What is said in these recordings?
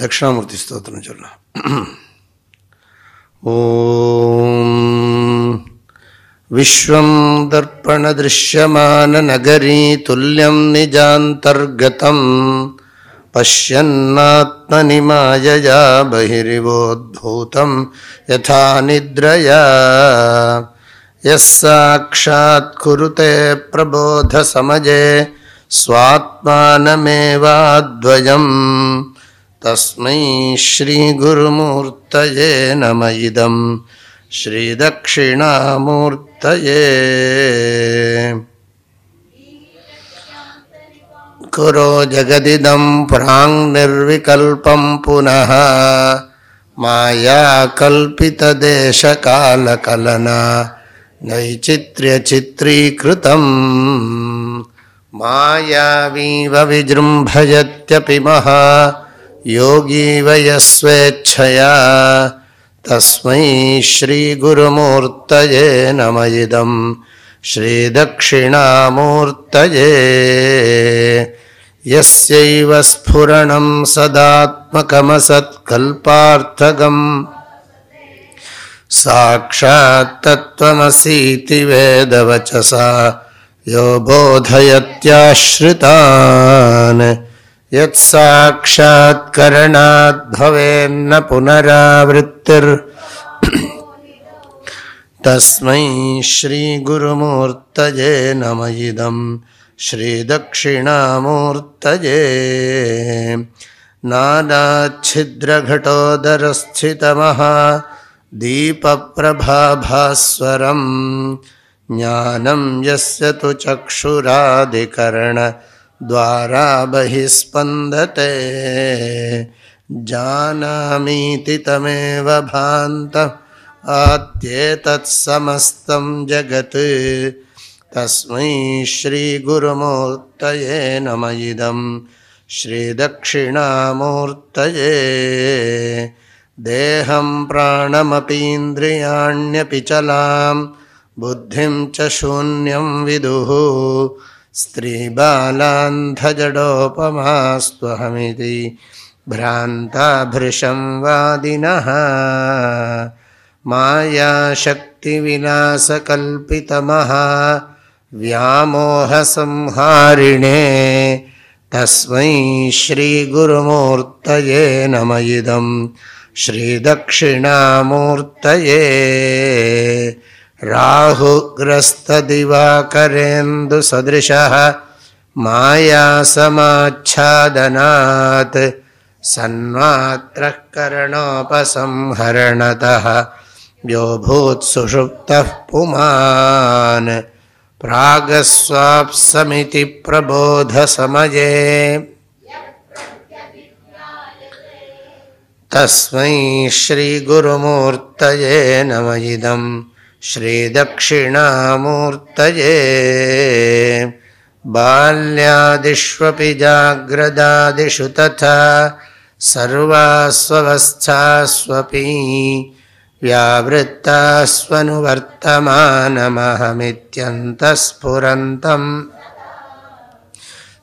दक्षिणामूर्तिस्तोत्रं churn ओ विश्वं दर्पण दृश्यमाननगरी तुल्यं निजान्तर्गतम्। पश्यन्नात्मनि मायया बहिरिवोद्भूतं यथा निद्रया। यः साक्षात् कुरुते प्रबोधसमजे स्वात्मानमेवाद्वयम्। तस्मै श्रीगुरुमूर्तये नम इदं श्रीदक्षिणामूर्तये कुरो जगदिदं प्राङ्निर्विकल्पं पुनः। मायाकल्पितदेशकालकलना नैचित्र्यचित्रीकृतम्। मायावीव विजृम्भयत्यपि महा योगी वयस्वेच्छया तस्मै श्रीगुरुमूर्तये नम इदं श्रीदक्षिणामूर्तये यस्यैव स्फुरणं सदात्मकमसत्कल्पार्थगम् साक्षात्तत्त्वमसीति वेदवचसा यो बोधयत्याश्रितान्। यत्साक्षात्करणाद्भवेन्न पुनरावृत्तिर्। तस्मै श्रीगुरुमूर्तये नम इदं श्रीदक्षिणामूर्तये। नानाच्छिद्रघटोदरस्थितमः दीपप्रभाभास्वरं। ज्ञानं यस्य तु चक्षुरादिकरणद्वारा बहिस्पन्दते जानामीति तमेव भान्त। आत्येतत्समस्तं जगत् तस्मै श्रीगुरुमूर्तये नम इदं श्रीदक्षिणामूर्तये। देहं प्राणमपीन्द्रियाण्यपि चलां बुद्धिं च शून्यं विदुः। स्त्रीबालान्धजडोपमास्त्वहमिति भ्रान्ताभृशं वादिनः। मायाशक्तिविलासकल्पितमः व्यामोहसंहारिणे तस्मै श्रीगुरुमूर्तये नम इदं श्रीदक्षिणामूर्तये राहुग्रस्तदिवाकरेन्दुसदृशः मायासमाच्छादनात् सन्मात्रः करणोपसंहरणतः यो भूत्सुषुप्तः पुमान् प्रागस्वाप्समिति प्रबोधसमये। तस्मै श्रीगुरुमूर्तये नम इदं श्रीदक्षिणामूर्तये। बाल्यादिष्वपि जाग्रदादिषु तथा सर्वास्वस्थास्वपि व्यावृत्तास्वनुवर्तमानमहमित्यन्तस्फुरन्तम्।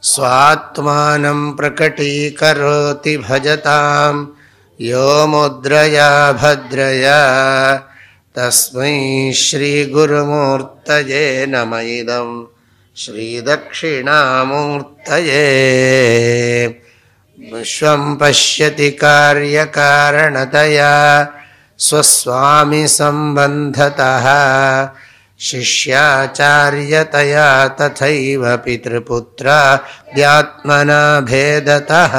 स्वात्मानं प्रकटीकरोति भजतां यो मुद्रया भद्रया। तस्मै श्रीगुरुमूर्तये नम इदं श्रीदक्षिणामूर्तये। विश्वं पश्यति कार्यकारणतया स्वस्वामिसम्बन्धतः। शिष्याचार्यतया तथैव पितृपुत्राद्यात्मना भेदतः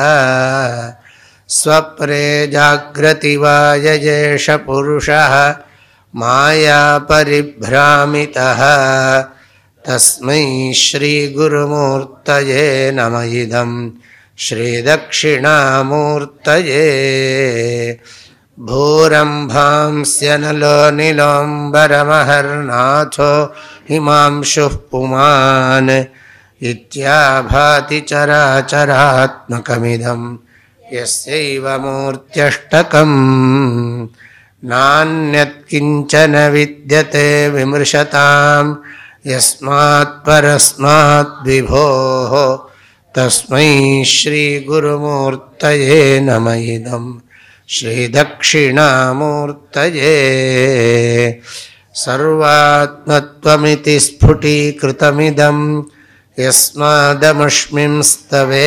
स्वप्ने जाग्रति वा यजेष पुरुषः मायापरिभ्रामितः। तस्मै श्रीगुरुमूर्तये नम। इदं श्रीदक्षिणामूर्तये। भूरम्भांस्यनलो निलोऽम्बरमहर्नाथो हिमांशुः पुमान् इत्याभाति चराचरात्मकमिदं यस्यैव मूर्त्यष्टकम् नान्यत्किञ्चन विद्यते विमृशताम् यस्मात् परस्मात् विभोः तस्मै नम इदम् श्रीदक्षिणामूर्तये। सर्वात्मत्वमिति स्फुटीकृतमिदम् यस्मादमुष्मिंस्तवे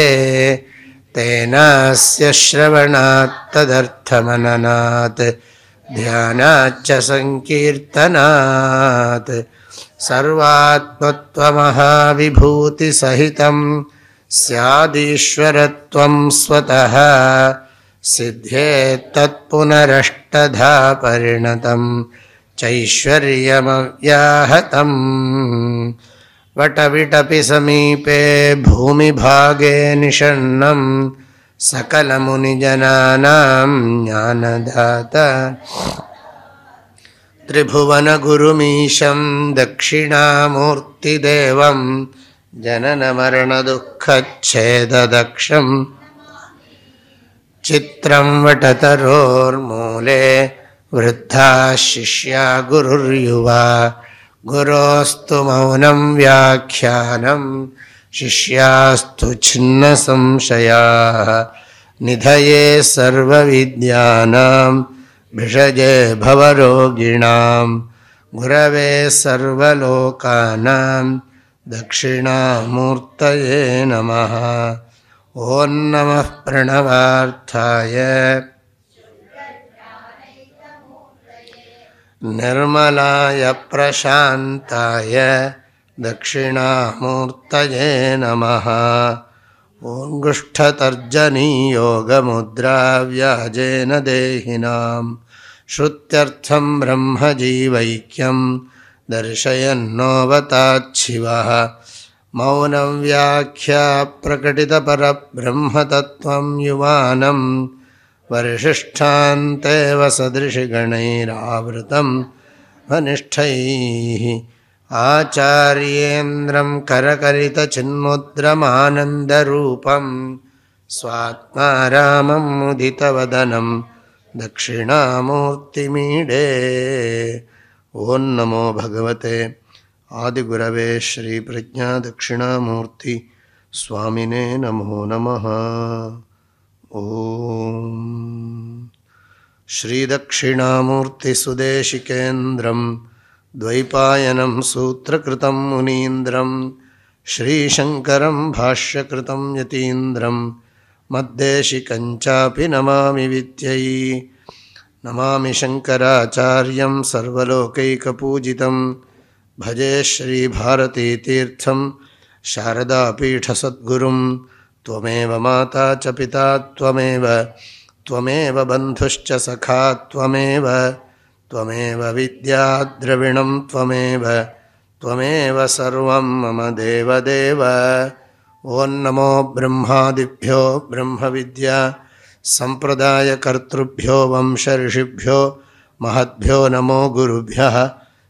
तेनास्य श्रवणात् तदर्थमननात् ध्यानाच्च सङ्कीर्तनात्। सर्वात्मत्वमहाविभूतिसहितं स्यादीश्वरत्वं स्वतः सिद्ध्येत्तत्पुनरष्टधा परिणतं चैश्वर्यमव्याहतम्। वटविटपि समीपे भूमिभागे निषण्णं सकलमुनिजनानां ज्ञानदाता। त्रिभुवनगुरुमीशं दक्षिणामूर्तिदेवं जननमरणदुःखच्छेददक्षं चित्रं वटतरोर्मूले वृद्धा शिष्या गुरुर्युवा। गुरोस्तु मौनं व्याख्यानं शिष्यास्तु छिन्नसंशयाः। निधये सर्वविद्यानां भिषजे भवरोगिणां। गुरवे सर्वलोकानां दक्षिणामूर्तये नमः ॐ नमः प्रणवार्थाय निर्मलाय प्रशान्ताय दक्षिणामूर्तये नमः ओङ्गुष्ठतर्जनीयोगमुद्राव्याजेन देहिनां श्रुत्यर्थं ब्रह्मजीवैक्यं दर्शयन्नोऽवताच्छिवः मौनं व्याख्या प्रकटितपरब्रह्मतत्त्वं युवानं वर्षिष्ठान्तेव सदृशिगणैरावृतं वनिष्ठैः आचार्येन्द्रं करकरितचिन्मुद्रमानन्दरूपं स्वात्मा रामं मुदितवदनं दक्षिणामूर्तिमीडे ॐ नमो भगवते आदिगुरवे श्रीप्रज्ञादक्षिणामूर्ति स्वामिने नमो नमः। ॐ। श्रीदक्षिणामूर्तिसुदेशिकेन्द्रं द्वैपायनं सूत्रकृतं मुनीन्द्रं श्रीशङ्करं भाष्यकृतं यतीन्द्रं मद्देशिकञ्चापि नमामि विद्यै। नमामि शङ्कराचार्यं सर्वलोकैकपूजितं भजे श्रीभारतीतीर्थं शारदापीठसद्गुरुं त्वमेव माता च पिता, त्वमेव। त्वमेव बन्धुश्च सखा, त्वमेव। त्वमेव विद्याद्रविणं त्वमेव। त्वमेव सर्वं मम देवदेव। ॐ नमो ब्रह्मादिभ्यो ब्रह्मविद्या। सम्प्रदायकर्तृभ्यो, वंशऋषिभ्यो, महद्भ्यो, नमो गुरुभ्यः।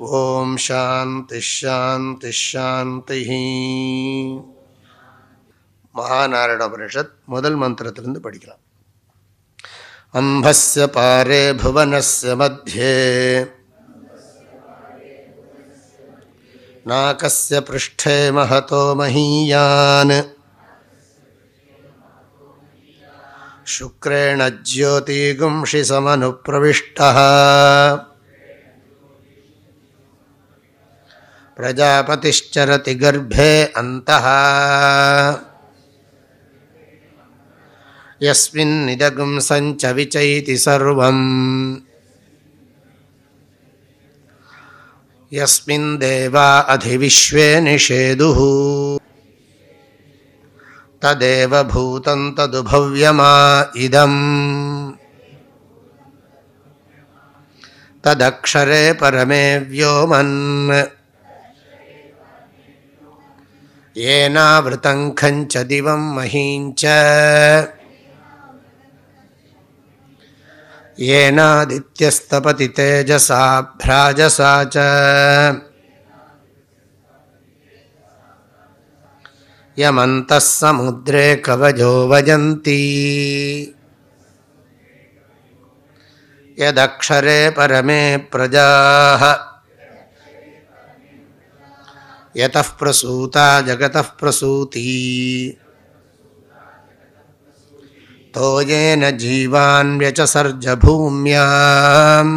ॐ शान्तिश्शान्तिश्शान्तिः மகாநாராயணோபனிஷத் முதல் மந்திரத்திலிருந்து படிக்கலாம் அம்பஸ்ய பாரே புவனஸ்ய மத்தியே नाकस्य पृष्ठे महतो महीयान् शुक्रेण ज्योतिगुंषि समनुप्रविष्टः प्रजापतिश्चरति गर्भे अन्तः। यस्मिन्निदगुं सञ्च विचैति सर्वम्। यस्मिन् देवा अधिविश्वे निषेदुः तदेव भूतं तदुभव्यमा इदम्। तदक्षरे परमे व्योमन् येनावृतं खञ्च दिवं महीञ्च। येनादित्यस्तपति तेजसा भ्राजसा च। यमन्तः समुद्रे कवजो वजन्ति। यदक्षरे परमे प्रजाः। यतः प्रसूता जगतः प्रसूती। तोयेन जीवान् व्यचसर्ज भूम्याम्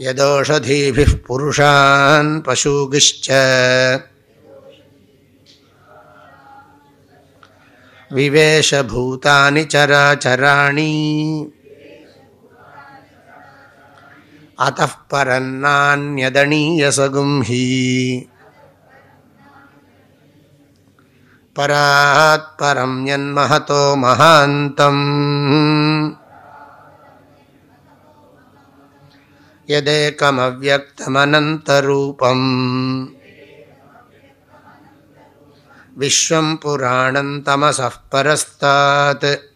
यदोषधीभिः पुरुषान् पशुगिश्च विवेशभूतानि चराचराणि। अतः परन्नान्यदणीयसगुं हि। परात्परं यन्महतो महान्तम्। यदेकमव्यक्तमनन्तरूपम्। विश्वं पुराणं तमसः परस्तात्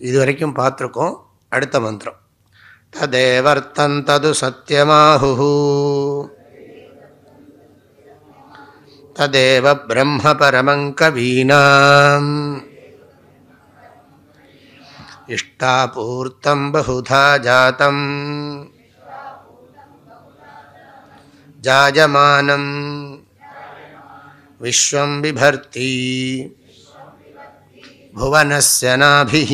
இதுவரைக்கும் பார்த்துருக்கோம் அடுத்த மந்திரம் ததேவர்த்தம் தது சத்தியமாஹு ததேவ பிரம்ம பரமங்கவீனாம் इष्टापूर्तं बहुधा जातं जायमानं विश्वं बिभर्ति भुवनस्य नाभिः।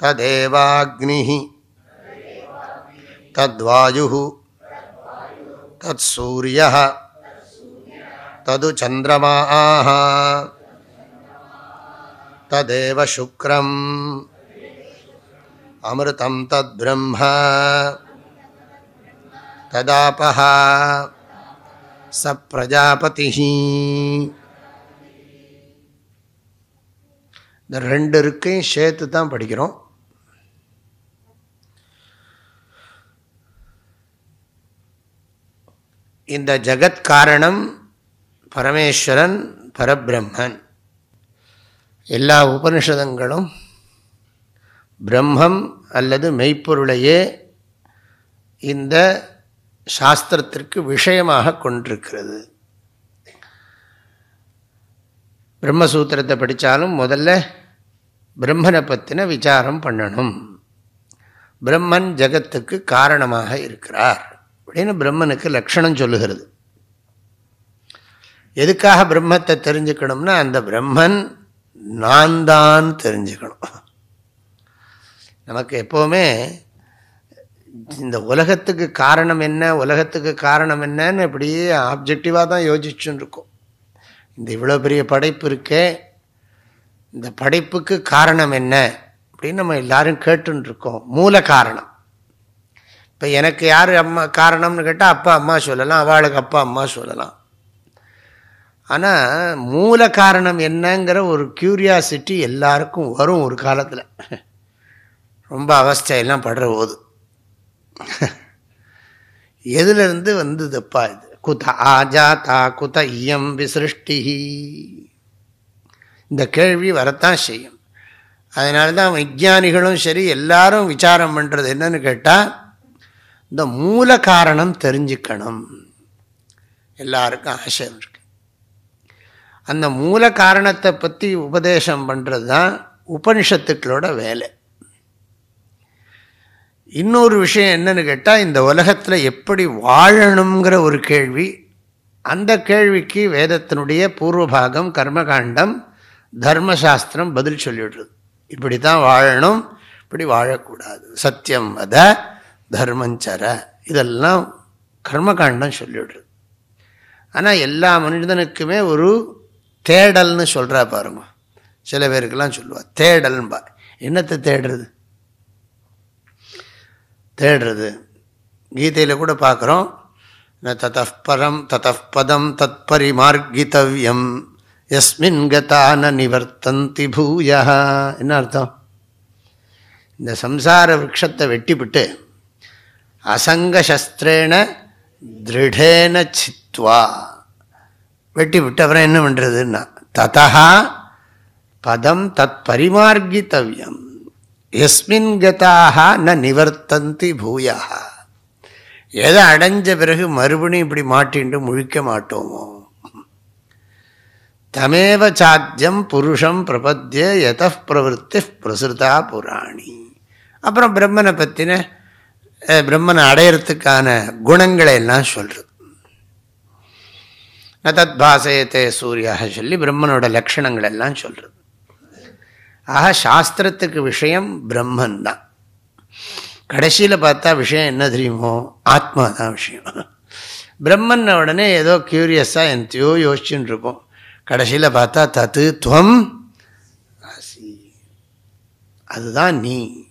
तदेवाग्निः। तद्वायुः। तत्सूर्यः। तदु चन्द्रमाः तदेव शुक्रम्। अमृतं तद्ब्रह्म। तदापः। स प्रजापतिः। இந்த ரெண்டு இருக்கையும் சேர்த்து தான் படிக்கிறோம். இந்த ஜகத் காரணம் பரமேஸ்வரன் பரபிரம்மன். எல்லா உபனிஷதங்களும் பிரம்மம் அல்லது மெய்ப்பொருளையே இந்த சாஸ்திரத்திற்கு விஷயமாக கொண்டிருக்கிறது. பிரம்மசூத்திரத்தை படித்தாலும் முதல்ல பிரம்மனை பற்றின விசாரம் பண்ணணும். பிரம்மன் ஜகத்துக்கு காரணமாக இருக்கிறார். அப்படின்னு பிரம்மனுக்கு லக்ஷணம் சொல்லுகிறது. எதுக்காக பிரம்மத்தை தெரிஞ்சுக்கணும்னா அந்த பிரம்மன் நான் தான் தெரிஞ்சுக்கணும். நமக்கு எப்போவுமே இந்த உலகத்துக்கு காரணம் என்ன உலகத்துக்கு காரணம் என்னன்னு இப்படியே ஆப்ஜெக்டிவாக தான் யோசிச்சுன்னு இருக்கோம். இந்த இவ்வளோ பெரிய படைப்பு இருக்கே இந்த படைப்புக்கு காரணம் என்ன அப்படின்னு நம்ம எல்லாரும் கேட்டுருக்கோம் மூல காரணம். இப்போ எனக்கு யார் அம்மா காரணம்னு கேட்டால் அப்பா அம்மா சொல்லலாம். அவளுக்கு அப்பா அம்மா சொல்லலாம். ஆனால் மூல காரணம் என்னங்கிற ஒரு க்யூரியாசிட்டி எல்லாருக்கும் வரும் ஒரு காலத்தில். ரொம்ப அவஸ்தையெல்லாம் படுற போது. எதுலேருந்து வந்ததுப்பா இது? குத ஆஜாதா குத இயம் விசிருஷ்டி இந்த கேள்வி வரத்தான் செய்யும். அதனால தான் விஞ்ஞானிகளும் சரி எல்லாரும் விசாரம் பண்ணுறது என்னன்னு கேட்டால் இந்த மூல காரணம் தெரிஞ்சுக்கணும். எல்லாருக்கும் ஆசை இருக்கு. அந்த மூல காரணத்தை பற்றி உபதேசம் பண்ணுறது தான் உபனிஷத்துக்களோட வேலை. இன்னொரு விஷயம் என்னன்னு கேட்டால் இந்த உலகத்தில் எப்படி வாழணுங்கிற ஒரு கேள்வி அந்த கேள்விக்கு வேதத்தினுடைய பூர்வபாகம் கர்மகாண்டம் தர்மசாஸ்திரம் பதில் சொல்லிவிடுறது. இப்படி தான் வாழணும் இப்படி வாழக்கூடாது. சத்தியம் வத தர்மஞ்சர இதெல்லாம் கர்மகாண்டம் சொல்லிவிடுறது. ஆனால் எல்லா மனிதனுக்குமே ஒரு தேடல்னு சொல்கிறா பாருங்க. சில பேருக்கெல்லாம் சொல்லுவா தேடல்பா என்னத்தை தேடுறது? தேடுறது. கீதையில் கூட பார்க்குறோம். ந தத்தப்பரம் தத்தப்பதம் தத் பரிமார்கித்தவ்யம் எஸ்மின் கதான நிவர்த்தந்தி பூயா என்ன அர்த்தம்? இந்த சம்சார விரக்ஷத்தை வெட்டிவிட்டு அசங்கசஸ்திரேன திருடேன சித்வா. வெட்டி விட்டு அப்புறம் என்ன பண்ணுறதுன்னா ததா பதம் தத் பரிமார்கித்தவியம் எஸ்மின் கதாக ந நிவர்த்தந்தி பூயா எதை அடைஞ்ச பிறகு மறுபடியும் இப்படி மாட்டின்று முழிக்க மாட்டோமோ? தமேவ சாத்தியம் புருஷம் பிரபத்திய எத பிரவருத்தி பிரசுதா புராணி. அப்புறம் பிரம்மனை பற்றின பிரம்மனை அடையிறதுக்கான குணங்களை எல்லாம் சொல்கிறது ந தத் பாசயத்தே சூரியாக சொல்லி பிரம்மனோட லக்ஷணங்கள் எல்லாம் சொல்கிறது ஆக சாஸ்திரத்துக்கு விஷயம் பிரம்மன் தான் கடைசியில் பார்த்தா விஷயம் என்ன தெரியுமோ? ஆத்மா தான் விஷயம். பிரம்மன் உடனே ஏதோ க்யூரியஸாக எந்தையோ யோசிச்சுன்னு இருப்போம் கடைசியில் பார்த்தா தத்து துவம் அசி அதுதான் நீ.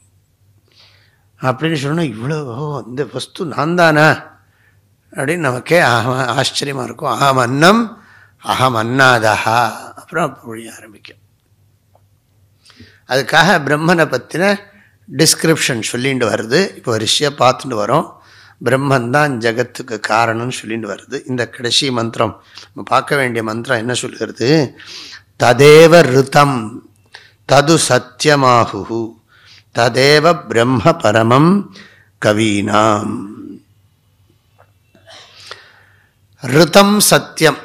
அப்படின்னு சொன்னால் இவ்வளோ இந்த வஸ்து நான் தானா அப்படின்னு நமக்கே ஆஹ ஆச்சரியமாக இருக்கும். அகம் அன்னம் அகம் அன்னாதஹா. அப்புறம் புழிய ஆரம்பிக்கும். அதுக்காக பிரம்மனை பற்றின டிஸ்கிரிப்ஷன் சொல்லிட்டு வருது. இப்போ வரிசையாக பார்த்துட்டு வரோம். பிரம்மந்தான் ஜகத்துக்கு காரணம்னு சொல்லிட்டு வருது. இந்த கடைசி மந்திரம் நம்ம பார்க்க வேண்டிய மந்திரம் என்ன சொல்கிறது ததேவ ரிதம் தது சத்தியமாகு ததேவ பிரம்ம பரமம் கவீனாம். ரிதம் சத்தியம்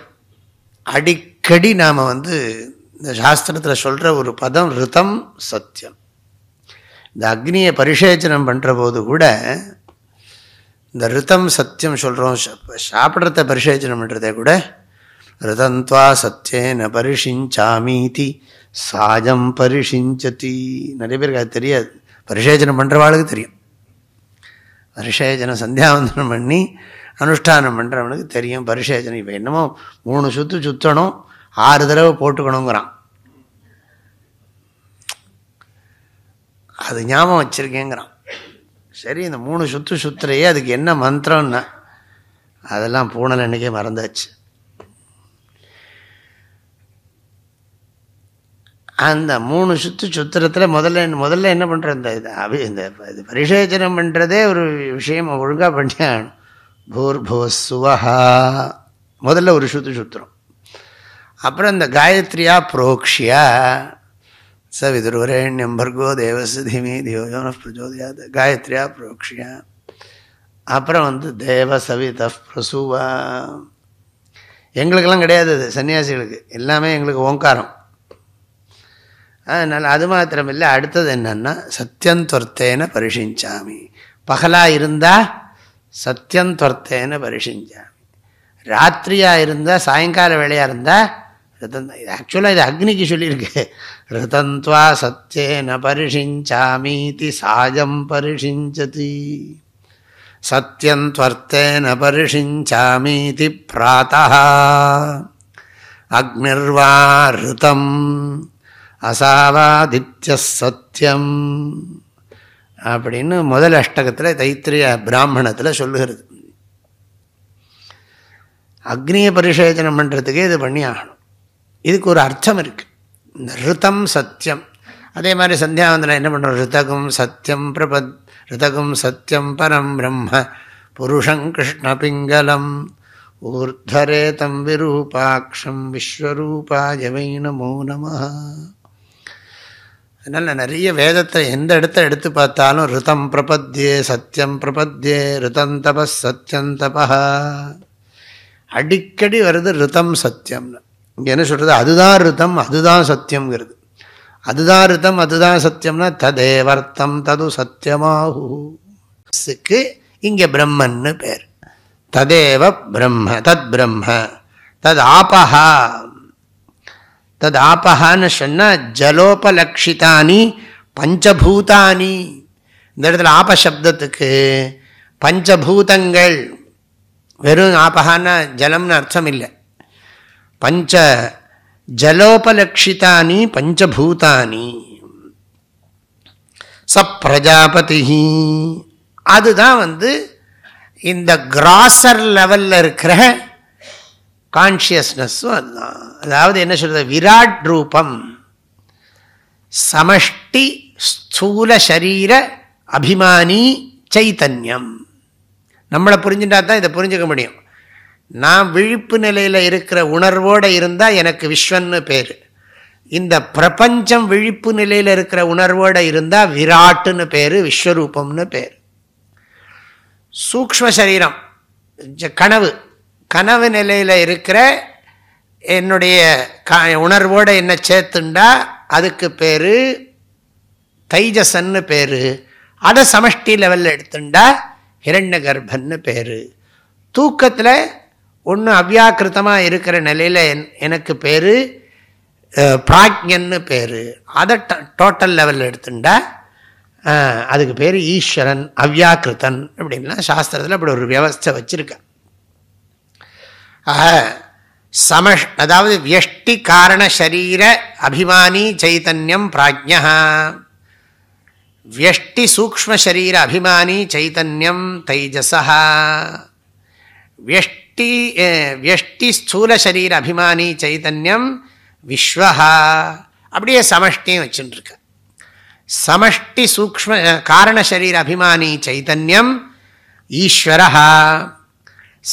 அடிக்கடி நாம் வந்து இந்த சாஸ்திரத்தில் சொல்கிற ஒரு பதம் ரிதம் சத்தியம் இந்த அக்னியை பரிசேச்சனம் பண்ணுற போது கூட இந்த ரிதம் சத்தியம் சொல்கிறோம் சாப்பிட்றத பரிசேச்சனம் பண்ணுறதே கூட. ரிதந்த்வா சத்தியேன பரிஷிஞ்சாமீதி சாஜம் பரிஷிஞ்சதி. நிறைய பேருக்கு அது தெரியாது. பரிசேச்சனம் பண்ணுறவாளுக்கு தெரியும். பரிசேச்சனம் சந்தியாவந்தனம் பண்ணி அனுஷ்டானம் பண்ணுறவனுக்கு தெரியும் பரிசேச்சனம் இப்போ என்னமோ மூணு சுற்று சுற்றணும் ஆறு தடவை போட்டுக்கணுங்கிறான். அது ஞாபகம் வச்சுருக்கேங்கிறான். சரி இந்த மூணு சுற்று சுற்றுறையே அதுக்கு என்ன மந்திரம்னா. அதெல்லாம் பூனல் அன்றைக்கே மறந்தாச்சு. அந்த மூணு சுற்று சுத்திரத்தில் முதல்ல முதல்ல என்ன பண்ணுற இந்த இது அபி இந்த இது பரிசேச்சனம் பண்ணுறதே ஒரு விஷயம் ஒழுங்காக பண்ணியா பூர்புவசுவஹா முதல்ல ஒரு சுற்று சுத்திரம் அப்புறம் இந்த காயத்ரியா புரோக்ஷியா ச விதுர்வரேண்யம் பர்கோ தேவசு திமி தியோயோன பிரஜோதியாது காயத்ரியா புரோக்ஷியா. அப்புறம் வந்து தேவ சவித பிரசுவா. எங்களுக்கெல்லாம் கிடையாது அது சன்னியாசிகளுக்கு. எல்லாமே எங்களுக்கு ஓங்காரம். அதனால் அது மாத்திரம் இல்லை அடுத்தது என்னென்னா சத்தியந்தொர்த்தேன பரிஷிஞ்சாமி. பகலாக இருந்தால் சத்தியந்தொர்த்தேன பரிஷிஞ்சாமி. ராத்திரியாக இருந்தால் சாயங்கால வேலையாக இருந்தால் ரிதம் ஆக்சுவலாக இது அக்னிக்கு சொல்லியிருக்கு. ரதந்த்வா சத்தியேன பரிஷிஞ்சாமீதி சாயம் பரிஷிஞ்சதி. சத்தியன்வர்த்தேன பரிஷிஞ்சாமீதி பிராத்தா அக்னிர்வா ரிதம் அசாவாதித்ய சத்தியம் அப்படின்னு முதல் அஷ்டகத்தில் தைத்திரிய பிராமணத்தில் சொல்லுகிறது. அக்னியை பரிசேச்சனம் பண்ணுறதுக்கே இது பண்ணி ஆகணும் இதுக்கு ஒரு அர்த்தம் இருக்குது ரிதம் சத்தியம். அதே மாதிரி சந்தியாவந்தனம் என்ன பண்ணுறோம் ரிதகும் சத்தியம் பிரபத் ரிதகும் சத்தியம் பரம் பிரம்ம புருஷங் கிருஷ்ணபிங்கலம் ஊர்தரேதம் விரூபாட்சம் விஸ்வரூபாய வை நமோ நம. அதனால் நிறைய வேதத்தை எந்த இடத்த எடுத்து பார்த்தாலும் ரிதம் பிரபத்யே சத்தியம் பிரபத்யே ரிதம் தபஸ் சத்தியம் தபா அடிக்கடி வருது ரிதம் சத்தியம்னு. இங்கே என்ன சொல்கிறது அதுதான் ரித்தம் அதுதான் சத்தியங்கிறது அதுதான் ரித்தம் அதுதான் சத்தியம்னா ததேவர்த்தம் தது சத்தியமாகுக்கு இங்கே பிரம்மன்னு பேர். ததேவ பிரம்ம தத் பிரம்ம தத் ஆபஹா. தத் ஆபஹான்னு சொன்னால் ஜலோபலக்ஷிதானி பஞ்சபூதானி. இந்த இடத்துல ஆபசப்தத்துக்கு பஞ்சபூதங்கள் வெறும் ஆபஹான்னா ஜலம்னு அர்த்தம் இல்லை. பஞ்ச ஜலோபலக்ஷிதானி பஞ்சபூதானி. ச பிரஜாபதி அதுதான் வந்து இந்த கிராசர் லெவலில் இருக்கிற கான்ஷியஸ்னஸும் அதுதான். அதாவது என்ன சொல்கிறது விராட் ரூபம். சமஷ்டி ஸ்தூல சரீர அபிமானி சைத்தன்யம் நம்மளை புரிஞ்சுட்டா தான் இதை புரிஞ்சுக்க முடியும். நான் விழிப்பு நிலையில் இருக்கிற உணர்வோடு இருந்தால் எனக்கு விஸ்வன்னு பேர். இந்த பிரபஞ்சம் விழிப்பு நிலையில் இருக்கிற உணர்வோடு இருந்தால் விராட்டுன்னு பேர் விஸ்வரூபம்னு பேர். சூக்ம சரீரம் கனவு. கனவு நிலையில் இருக்கிற என்னுடைய க உணர்வோடு என்ன சேர்த்துண்டா அதுக்கு பேர் தைஜசன்னு பேர். அதை சமஷ்டி லெவலில் எடுத்துண்டா ஹிரண்ய கர்ப்பன்னு பேர். தூக்கத்தில் ஒன்று அவ்யாக்கிருத்தமாக இருக்கிற நிலையில் என் எனக்கு பேர் பிராக்ஞன்னு பேர். அதை டோட்டல் லெவலில் எடுத்துட்டா அதுக்கு பேர் ஈஸ்வரன் அவ்யாக்கிருத்தன் அப்படின்லாம் சாஸ்திரத்தில் அப்படி ஒரு வியவஸ்தை வச்சுருக்கேன் ஆக சமஷ் அதாவது வியஷ்டி காரண சரீர அபிமானி சைத்தன்யம் பிராஜ்யா வியஷ்டி சூக்ம சரீர அபிமானி சைத்தன்யம் தைஜசா வியஷ்டி வியஷ்டி வியஷ்டி ஸ்தூல சரீர அபிமானி சைதன்யம் விஸ்வஹா அப்படியே சமஷ்டியும் வச்சுட்டுருக்க சமஷ்டி சூக்ம அஹ், காரண சரீர அபிமானி சைதன்யம் ஈஸ்வரஹா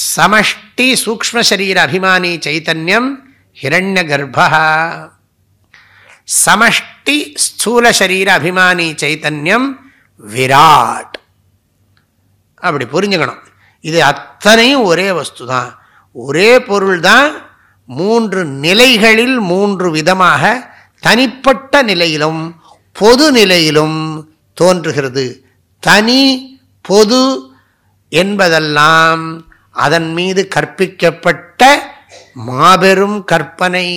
சமஷ்டி சூக்ம சரீர அபிமானி சைத்தன்யம் ஹிரண்ய கர்ப்பா சமஷ்டி ஸ்தூல சரீர அபிமானி சைத்தன்யம் விராட் அப்படி புரிஞ்சுக்கணும் இது அத்தனையும் ஒரே வஸ்து தான் ஒரே பொருள் தான் மூன்று நிலைகளில் மூன்று விதமாக தனிப்பட்ட நிலையிலும் பொது நிலையிலும் தோன்றுகிறது. தனி பொது என்பதெல்லாம் அதன் மீது கற்பிக்கப்பட்ட மாபெரும் கற்பனை.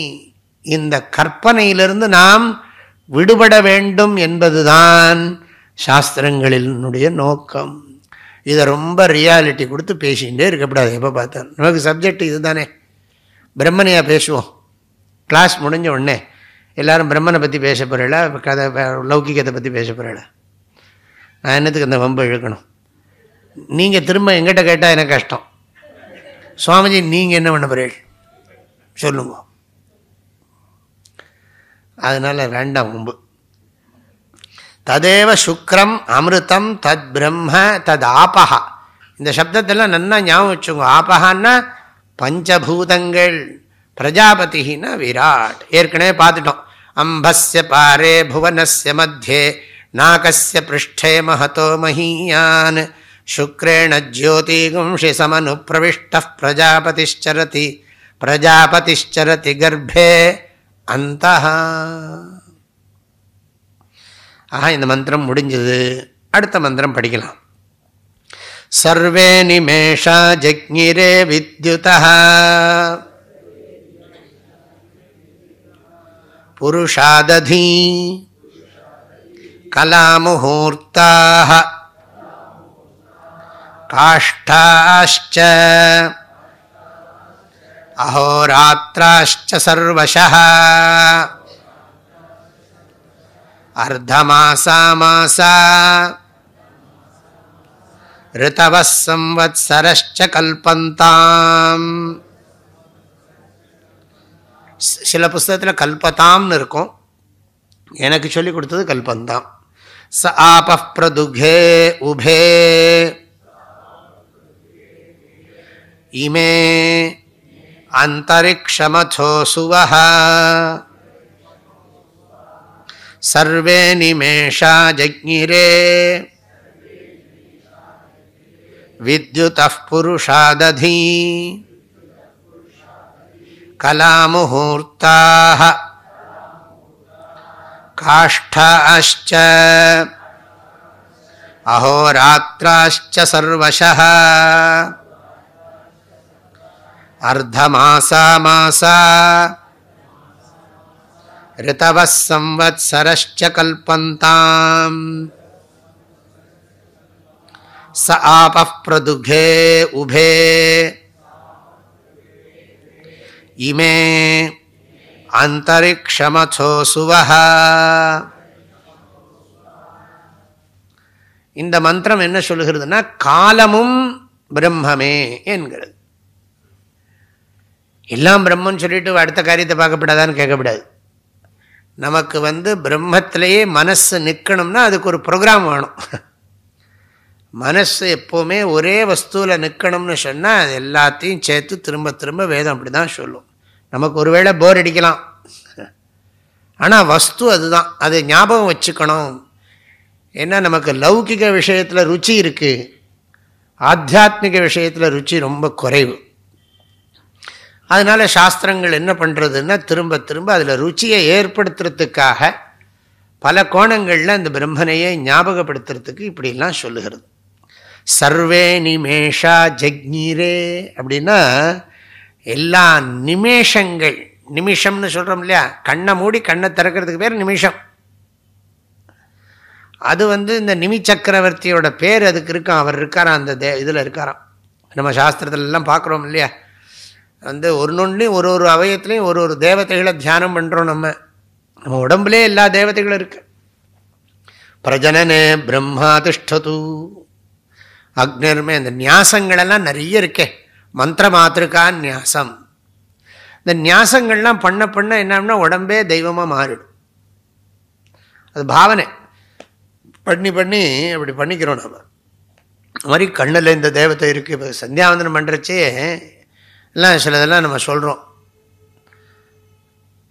இந்த கற்பனையிலிருந்து நாம் விடுபட வேண்டும் என்பதுதான் சாஸ்திரங்களினுடைய நோக்கம். இதை ரொம்ப ரியாலிட்டி கொடுத்து பேசிகிட்டே இருக்கக்கூடாது எப்போ பார்த்தாலும். நமக்கு சப்ஜெக்ட் இதுதானே. பிரம்மனையாக பேசுவோம். கிளாஸ் முடிஞ்ச உடனே எல்லோரும் பிரம்மனை பற்றி பேச போகிறீங்களா கதை லௌகிகத்தை பற்றி பேச போகிறீங்களா நான் என்னத்துக்கு அந்த வம்பு இழுக்கணும்? நீங்கள் திரும்ப எங்கிட்ட கேட்டால் எனக்கு கஷ்டம். சுவாமிஜி நீங்கள் என்ன பண்ண போகிறீர்கள் சொல்லுங்க. அதனால் வேண்டாம் வம்பு. ததேவ சுக்ரம் அமிர்தம் தத் பிரம்ம தத் ஆபஹா இந்த சப்தத்தெல்லாம் நன்னா ஞாபகம் வச்சுங்க ஆபஹான்னா பஞ்சபூதங்கள் பிரஜாபதினா விராட். ஏற்கனவே பார்த்துட்டோம். அம்பஸ்ய பாரே புவனஸ்ய மத்தியே நாகஸ்ய பிருஷ்டே மகதோ மஹீயான். சுக்ரேண ஜோதிகும்ஷி சமனு பிரவிஷ்ட பிரஜாபதிச்சரதி பிரஜாபதிச்சரதி கர்ப்பே அந்த ஆஹா இந்த மந்திரம் முடிஞ்சது. அடுத்த மந்திரம் படிக்கலாம். சர்வே நிமேஷா ஜக்ஞிரே வித்யுதா. புருஷாததி. கலாமுகூர்த்தாக காஷ்டாச்ச அஹோராத்திராச்ச சர்வசா अर्धमासा मासा ऋतवः संवत्सरश्च கல்பந்தாம் சில புஸ்தகத்தில் கல்பதாம்னு இருக்கும் எனக்கு சொல்லி கொடுத்தது கல்பந்தாம் ச ஆப பிரதுகே உபே இமே அந்தரிக்ஷமதோ சுவः सर्वे निमेषा जज्ञिरे। विद्युतः पुरुषादधी कलामुहूर्ताः। काष्ठाश्च। अहोरात्राश्च सर्वशः। अर्धमासा मासा। ऋतवः संवत्सरश्च कल्पन्ताम् स आपः प्रदुघे उभे इमे அந்தரிக்ஷமதோ சுவஹ இந்த மந்திரம் என்ன சொல்லுகிறதுனா காலமும் பிரம்மமே என்கிறது எல்லாம் பிரம்மன்னு சொல்லிட்டு அடுத்த காரியத்தை பார்க்கப்படாதான்னு கேட்கப்படாது நமக்கு வந்து பிரம்மத்திலேயே மனசு நிற்கணும்னா அதுக்கு ஒரு ப்ரோக்ராம் வேணும். மனசு எப்போவுமே ஒரே வஸ்துவில் நிற்கணும்னு சொன்னால் அது எல்லாத்தையும் சேர்த்து திரும்ப திரும்ப வேதம் அப்படி தான் சொல்லும். நமக்கு ஒருவேளை போர் அடிக்கலாம். ஆனால் வஸ்து அதுதான். அது ஞாபகம் வச்சுக்கணும். ஏன்னா நமக்கு லௌகிக விஷயத்தில் ருச்சி இருக்குது ஆத்தியாத்மிக விஷயத்தில் ருச்சி ரொம்ப குறைவு. அதனால் சாஸ்திரங்கள் என்ன பண்ணுறதுன்னா திரும்ப திரும்ப அதில் ருச்சியை ஏற்படுத்துறதுக்காக பல கோணங்களில் அந்த பிரம்மனையை ஞாபகப்படுத்துறதுக்கு இப்படிலாம் சொல்லுகிறது. சர்வே நிமேஷா ஜக்னீரே அப்படின்னா எல்லா நிமேஷங்கள் நிமிஷம்னு சொல்கிறோம் இல்லையா? கண்ணை மூடி கண்ணை திறக்கிறதுக்கு பேர் நிமிஷம். அது வந்து இந்த நிமி சக்கரவர்த்தியோட பேர் அதுக்கு இருக்கான் அவர் இருக்காராம் அந்த தே இதில் இருக்காராம். நம்ம சாஸ்திரத்துலலாம் பார்க்குறோம் இல்லையா? வந்து ஒரு நொன்றுலையும் ஒரு ஒரு அவயத்துலேயும் ஒரு ஒரு தேவதைகளை தியானம் பண்ணுறோம் நம்ம. நம்ம உடம்புலே எல்லா தேவதைகளும் இருக்கு. பிரஜனனே பிரம்மா திஷ்டது. அக்னிர்மே இந்த நியாசங்களெல்லாம் நிறைய இருக்கே. மந்திர மாத்திருக்கா நியாசம். இந்த நியாசங்கள்லாம் பண்ண பண்ண என்னன்னா உடம்பே தெய்வமாக மாறிடும். அது பாவனை. பண்ணி பண்ணி அப்படி பண்ணிக்கிறோம் நம்ம மாதிரி கண்ணில் இந்த தேவத்தை இருக்குது இப்போ சந்தியாவந்தனம் பண்ணுறச்சே எல்லாம் சிலதெல்லாம் நம்ம சொல்கிறோம்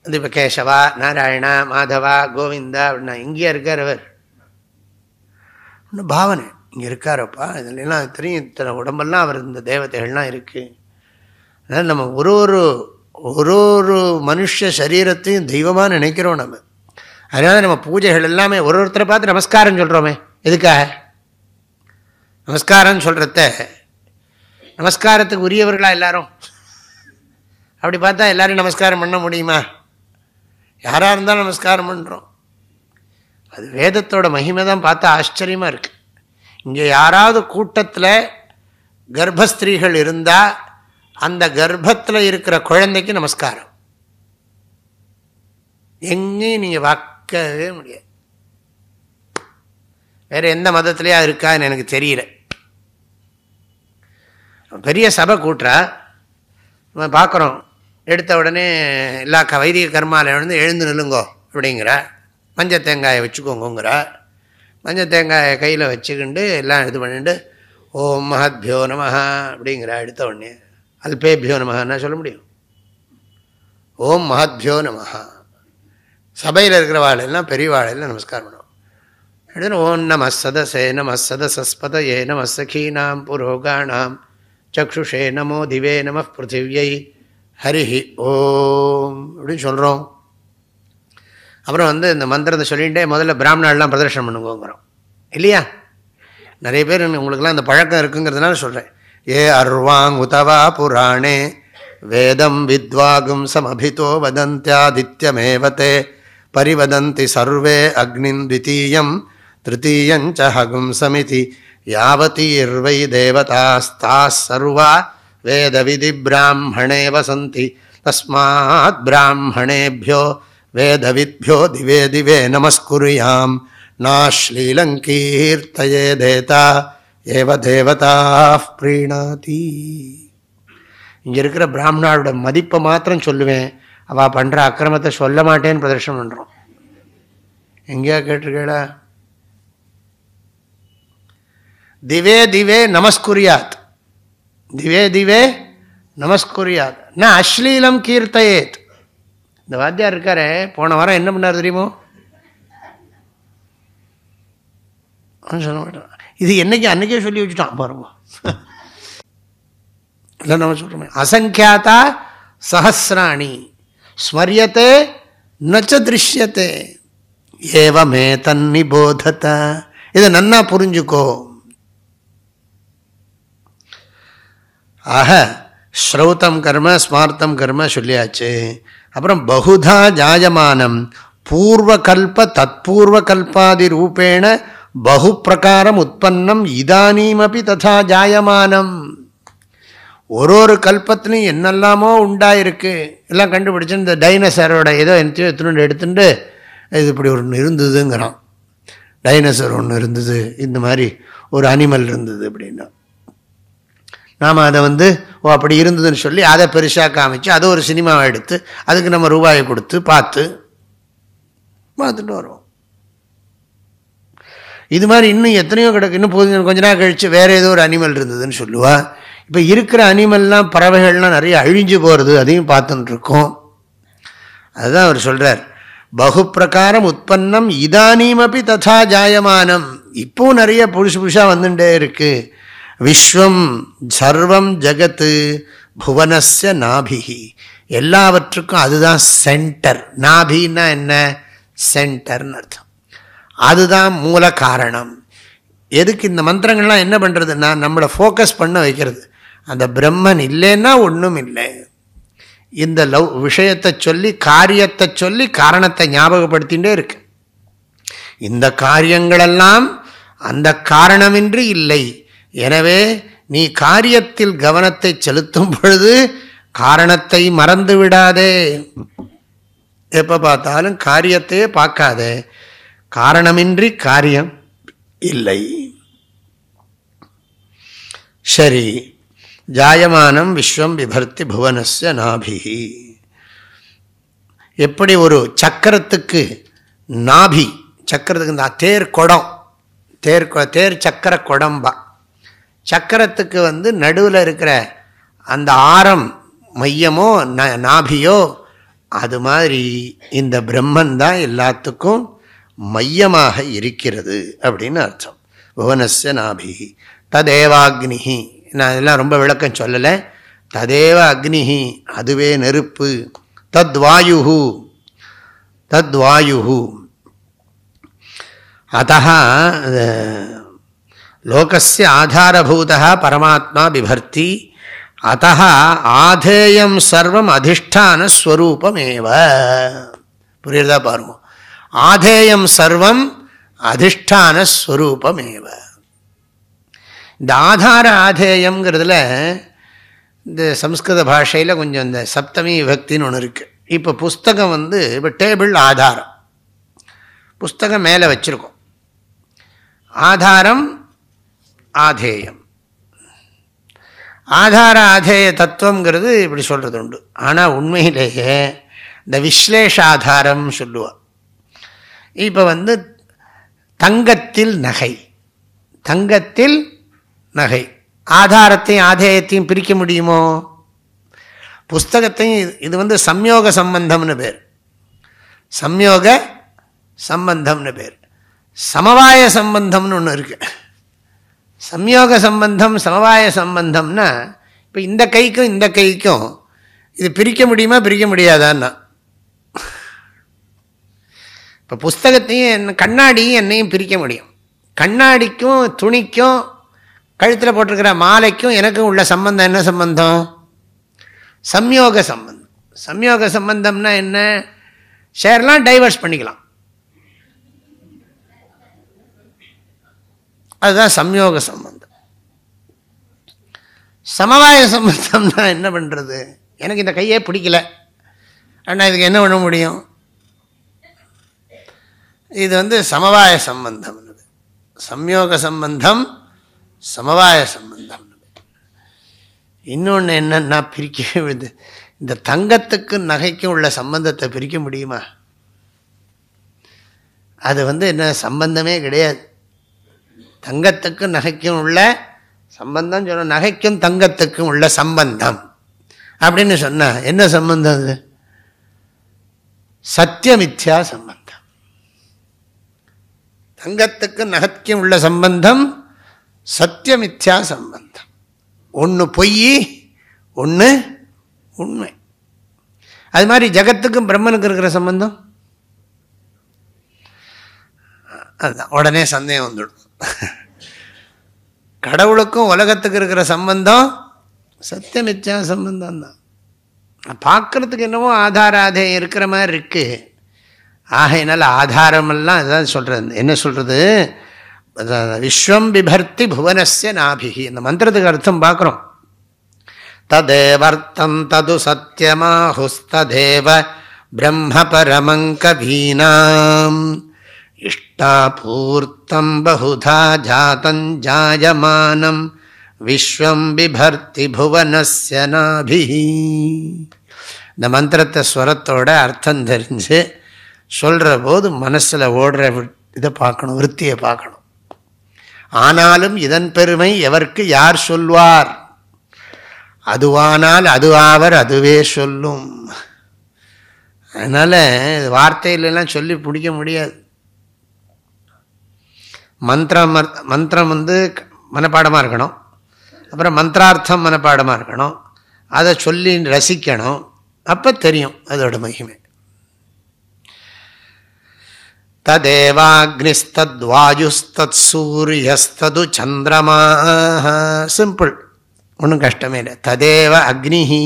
இது இப்போ கேசவா நாராயணா மாதவா கோவிந்தா அப்படின்னா இங்கேயே இருக்கார் அவர். இன்னும் பாவனை. இங்கே இருக்காரப்பா. இதுலாம் தெரியும். இத்தனை உடம்பெல்லாம் அவர் இந்த தேவதைகள்லாம் இருக்குது அதனால் நம்ம ஒரு ஒரு ஒரு ஒரு மனுஷ சரீரத்தையும் தெய்வமாக நினைக்கிறோம் நம்ம. அதனால் நம்ம பூஜைகள் எல்லாமே ஒரு ஒருத்தரை பார்த்து நமஸ்காரம் சொல்கிறோமே எதுக்காக? நமஸ்காரம்னு சொல்கிறத நமஸ்காரத்துக்கு உரியவர்களா எல்லாரும்? அப்படி பார்த்தா எல்லோரும் நமஸ்காரம் பண்ண முடியுமா? யாராக இருந்தாலும் நமஸ்காரம் பண்ணுறோம் அது வேதத்தோட மகிமை தான் பார்த்தா ஆச்சரியமாக இருக்குது இங்கே யாராவது கூட்டத்தில் கர்ப்பஸ்திரீகள் இருந்தால் அந்த கர்ப்பத்தில் இருக்கிற குழந்தைக்கு நமஸ்காரம். எங்கேயும் நீங்கள் பார்க்கவே முடியாது. வேறு எந்த மதத்துலையா இருக்கான்னு எனக்கு தெரியல. பெரிய சபை கூட்டுறா. நம்ம பார்க்குறோம். எடுத்த உடனே எல்லா க வைதிக கர்மாவில் எழுந்து எழுந்து நில்லுங்கோ அப்படிங்கிற. மஞ்சள் தேங்காயை வச்சுக்கோங்கங்கிற. மஞ்சள் தேங்காயை கையில் வச்சுக்கிண்டு எல்லாம் இது பண்ணிட்டு ஓம் மகத்பியோ நமஹா அப்படிங்கிற எடுத்த உடனே அல்பேபியோ நமஹான்னா சொல்ல முடியும். ஓம் மகத்பியோ நமஹா. சபையில் இருக்கிறவாள் எல்லாம் பெரிய எல்லாம் நமஸ்காரம் பண்ணுவோம். எடுத்து ஓம் நம சதசே நம ஏ நம சகீனாம் புரோகாணாம் சக்ஷுஷே நமோ திவே நம பிருத்திவியை ஹரிஹி ஓம் அப்படின்னு சொல்கிறோம் அப்புறம் வந்து இந்த மந்திரத்தை சொல்லிகிட்டே முதல்ல பிராமணாலாம் பிரதர்ஷனம் பண்ணுங்கோங்கிறோம். இல்லையா? நிறைய பேர் உங்களுக்குலாம் அந்த பழக்கம் இருக்குங்கிறதுனால சொல்கிறேன் ஏ அர்வாங் உதவா புராணே வேதம் வித்வாகும் சமபிதோ வதந்தியாதித்யமேவதே பரிவதந்தி சர்வே அக்னின் த்விதீயம் திருத்தீயஞ்ச ஹகும் சமிதி யாவதீர்வை தேவதாஸ்தா சர்வா வேதவிதி பிராமணே வசந்தி தஸ்மாத் பிராமணேபியோ வேதவித்யோ திவே திவே நமஸ்குரியாம் நாஸ்லீலங்கீர்த்தயே தேதா ஏவ தேவதா பிரீணாதி இங்கே இருக்கிற பிராமணாவோட மதிப்பை மாத்திரம் சொல்லுவேன். அவள் பண்ணுற அக்கிரமத்தை சொல்ல மாட்டேன்னு பிரதர்ஷனம் பண்ணுறோம் எங்கேயா கேட்டிருக்கேடா திவே திவே நமஸ்குரியாத். திவே திவே நமஸ்குரியாத் நான் அஸ்லீலம் கீர்த்தயேத் இந்த வாத்தியார் இருக்காரு போன வாரம் என்ன பண்ணார் தெரியுமோ? சொல்ல மாட்டேன். இது என்னைக்கு அன்னைக்கே சொல்லி வச்சுட்டான் பாருங்க. இல்லை நம்ம சொல்கிறோமே அசங்கியாத்தா சஹசிராணி ஸ்மரியத்தே நச்ச திருஷ்யத்தே ஏவமே தன்னிபோதத இதை நன்னா புரிஞ்சுக்கோ. ஆக ஸ்ரௌத்தம் கர்ம ஸ்மார்த்தம் கர்ம சொல்லியாச்சு. அப்புறம் பகுதா ஜாயமானம் பூர்வகல்ப தத்பூர்வ கல்பாதி ரூபேண பகு பிரகாரம் உற்பன்னம் இதானீமபி ததா ஜாயமானம். ஒரு ஒரு கல்பத்துலையும் என்னெல்லாமோ உண்டாயிருக்கு. எல்லாம் கண்டுபிடிச்சு இந்த டைனசரோட ஏதோ என்னத்தையோ எடுத்துட்டு எடுத்துட்டு இது இப்படி ஒன்று இருந்ததுங்கிறான். டைனசர் ஒன்று இருந்தது. இந்த மாதிரி ஒரு அனிமல் இருந்தது அப்படின்னா. நாம் அதை வந்து ஓ அப்படி இருந்ததுன்னு சொல்லி அதை பெருசாக காமிச்சு அதை ஒரு சினிமாவை எடுத்து அதுக்கு நம்ம ரூபாயை கொடுத்து பார்த்து பார்த்துட்டு வருவோம். இது மாதிரி இன்னும் எத்தனையோ கிடக்கு இன்னும் போது கொஞ்ச நாள் கழித்து வேறு ஏதோ ஒரு அனிமல் இருந்ததுன்னு சொல்லுவா. இப்போ இருக்கிற அனிமல்லாம் பறவைகள்லாம் நிறைய அழிஞ்சு போகிறது அதையும் பார்த்துட்டுருக்கோம் அதுதான் அவர் சொல்கிறார் பகுப்பிரகாரம் உற்பத்தம் இதானீமப்பி ததா ஜாயமானம். இப்போவும் நிறைய புதுசு புதுசாக வந்துட்டே இருக்குது விஸ்வம் சர்வம் ஜகத்து புவனஸ்ய நாபிகி எல்லாவற்றுக்கும் அதுதான் சென்டர் நாபின்னா என்ன? சென்டர்னு அர்த்தம். அதுதான் மூல காரணம். எதுக்கு இந்த மந்திரங்கள்லாம் என்ன பண்ணுறதுன்னா நம்மளை ஃபோக்கஸ் பண்ண வைக்கிறது. அந்த பிரம்மன் இல்லைன்னா ஒன்றும் இல்லை. இந்த லவ் விஷயத்தை சொல்லி காரியத்தை சொல்லி காரணத்தை ஞாபகப்படுத்திகிட்டே இருக்கு. இந்த காரியங்களெல்லாம் அந்த காரணமின்றி இல்லை. எனவே நீ காரியத்தில் கவனத்தை செலுத்தும் பொழுது காரணத்தை மறந்து விடாதே. எப்போ பார்த்தாலும் காரியத்தையே பார்க்காதே. காரணமின்றி காரியம் இல்லை. சரி ஜாயமானம் விஸ்வம் விபர்த்தி புவனஸ்ய நாபிகி எப்படி ஒரு சக்கரத்துக்கு நாபி சக்கரத்துக்கு இந்த தேர் குடம் தேர் கொ- தேர் சக்கர குடம்பா சக்கரத்துக்கு வந்து நடுவில் இருக்கிற அந்த ஆரம் மையமோ ந நாபியோ அது மாதிரி இந்த பிரம்மன் தான் எல்லாத்துக்கும் மையமாக இருக்கிறது அப்படின்னு அர்த்தம். புவனஸ்ய நாபி ததேவாக்னிஹி நான் இதெல்லாம் ரொம்ப விளக்கம் சொல்லலை. ததேவ அக்னிஹி அதுவே நெருப்பு. தத்வாயு தத்வாயு அத்த லோகஸ்ய ஆதாரபூதா பரமாத்மா பிபர்த்தி அத்த ஆதேயம் சர்வம் அதிஷ்டான ஸ்வரூபமேவ. புரியுறதா பாருங்க. ஆதேயம் சர்வம் அதிஷ்டான ஸ்வரூபமேவ. இந்த ஆதார ஆதேயம்ங்கிறதுல இந்த சம்ஸ்கிருத பாஷையில் கொஞ்சம் இந்த சப்தமி விபக்தின்னு ஒன்று இருக்குது இப்போ புஸ்தகம் வந்து இப்போ டேபிள் ஆதாரம். புஸ்தகம் மேலே வச்சுருக்கோம். ஆதாரம் ஆதேயம். ஆதார ஆதேய தத்துவங்கிறது இப்படி சொல்கிறது உண்டு. ஆனால் உண்மையிலேயே இந்த விஸ்லேஷாதாரம் சொல்லுவாள் இப்போ வந்து தங்கத்தில் நகை. தங்கத்தில் நகை. ஆதாரத்தையும் ஆதேயத்தையும் பிரிக்க முடியுமோ? புஸ்தகத்தையும் இது- இது வந்து சம்யோக சம்பந்தம்னு பேர். சம்யோக சம்பந்தம்னு பேர். சமவாய சம்பந்தம்னு ஒன்று இருக்குது சம்யோக சம்பந்தம் சமவாய சம்பந்தம்னா இப்போ இந்த கைக்கும் இந்த கைக்கும் இது பிரிக்க முடியுமா பிரிக்க முடியாதான்னா? இப்போ புஸ்தகத்தையும் என்ன கண்ணாடியும் என்னையும் பிரிக்க முடியும். கண்ணாடிக்கும் துணிக்கும் கழுத்தில் போட்டிருக்கிற மாலைக்கும் எனக்கும் உள்ள சம்பந்தம் என்ன சம்பந்தம்? சம்யோக சம்பந்தம் சம்யோக சம்பந்தம்னா என்ன? ஷேர்லாம் டைவர்ஸ் பண்ணிக்கலாம். அதுதான் சம்யோக சம்பந்தம். சமவாய சம்பந்தம்னா என்ன பண்ணுறது எனக்கு இந்த கையே பிடிக்கல. ஆனால் இதுக்கு என்ன பண்ண முடியும்? இது வந்து சமவாய சம்பந்தம் சம்யோக சம்பந்தம் சமவாய சம்பந்தம் இன்னொன்று என்னன்னா பிரிக்க இது இந்த தங்கத்துக்கும் நகைக்கும் உள்ள சம்பந்தத்தை பிரிக்க முடியுமா? அது வந்து என்ன சம்பந்தமே கிடையாது. தங்கத்துக்கும் நகைக்கும் உள்ள சம்பந்தம் சொன்ன நகைக்கும் தங்கத்துக்கும் உள்ள சம்பந்தம். அப்படின்னு சொன்ன என்ன சம்பந்தம் அது? சத்தியமித்யா சம்பந்தம். தங்கத்துக்கும் நகைக்கும் உள்ள சம்பந்தம் சத்தியமித்யா சம்பந்தம். ஒன்று பொய் ஒன்று உண்மை. அது மாதிரி ஜகத்துக்கும் பிரம்மனுக்கு இருக்கிற சம்பந்தம்? அதுதான் உடனே சந்தேகம் வந்துடும். கடவுளுக்கும் உலகத்துக்கு இருக்கிற சம்பந்தம் சத்தியமிச்சா சம்பந்தம் தான் பார்க்குறதுக்கு என்னவோ ஆதாராதேயம் இருக்கிற மாதிரி இருக்குது ஆகையினால் ஆதாரமெல்லாம் அதான் சொல்கிறது என்ன சொல்கிறது விஸ்வம் பிபர்த்தி புவனஸ்ய நாபிகி இந்த மந்திரத்துக்கு அர்த்தம் பார்க்குறோம். ததேவர்த்தம் தது சத்தியமாஹுஸ்ததேவ பிரம்ம பரமங்கபீனாம் இஷ்டாபூர்த்தம் பகுதா ஜாத்தம் ஜாயமானம் விஸ்வம் பிபர்த்தி புவனஸ்ய நாபிஹி இந்த மந்திரத்தை ஸ்வரத்தோட அர்த்தம் தெரிஞ்சு சொல்கிற போது மனசில் ஓடுற இதை பார்க்கணும் விற்த்தியை பார்க்கணும். ஆனாலும் இதன் பெருமை எவருக்கு யார் சொல்வார்? அதுவானால் அதுவாவர் அதுவே சொல்லும். அதனால் வார்த்தையிலெல்லாம் சொல்லி பிடிக்க முடியாது. மந்திரம் மந்திரம் வந்து மனப்பாடமாக இருக்கணும். அப்புறம் மந்திரார்த்தம் மனப்பாடமாக இருக்கணும். அதை சொல்லி ரசிக்கணும். அப்போ தெரியும் அதோட மகிமை. ததேவாக்னிஸ்தத்வாயுஸ்தத் சூரியஸ்தது சந்திரமா சிம்பிள் ஒன்றும் கஷ்டமே இல்லை. ததேவ அக்னிஹி.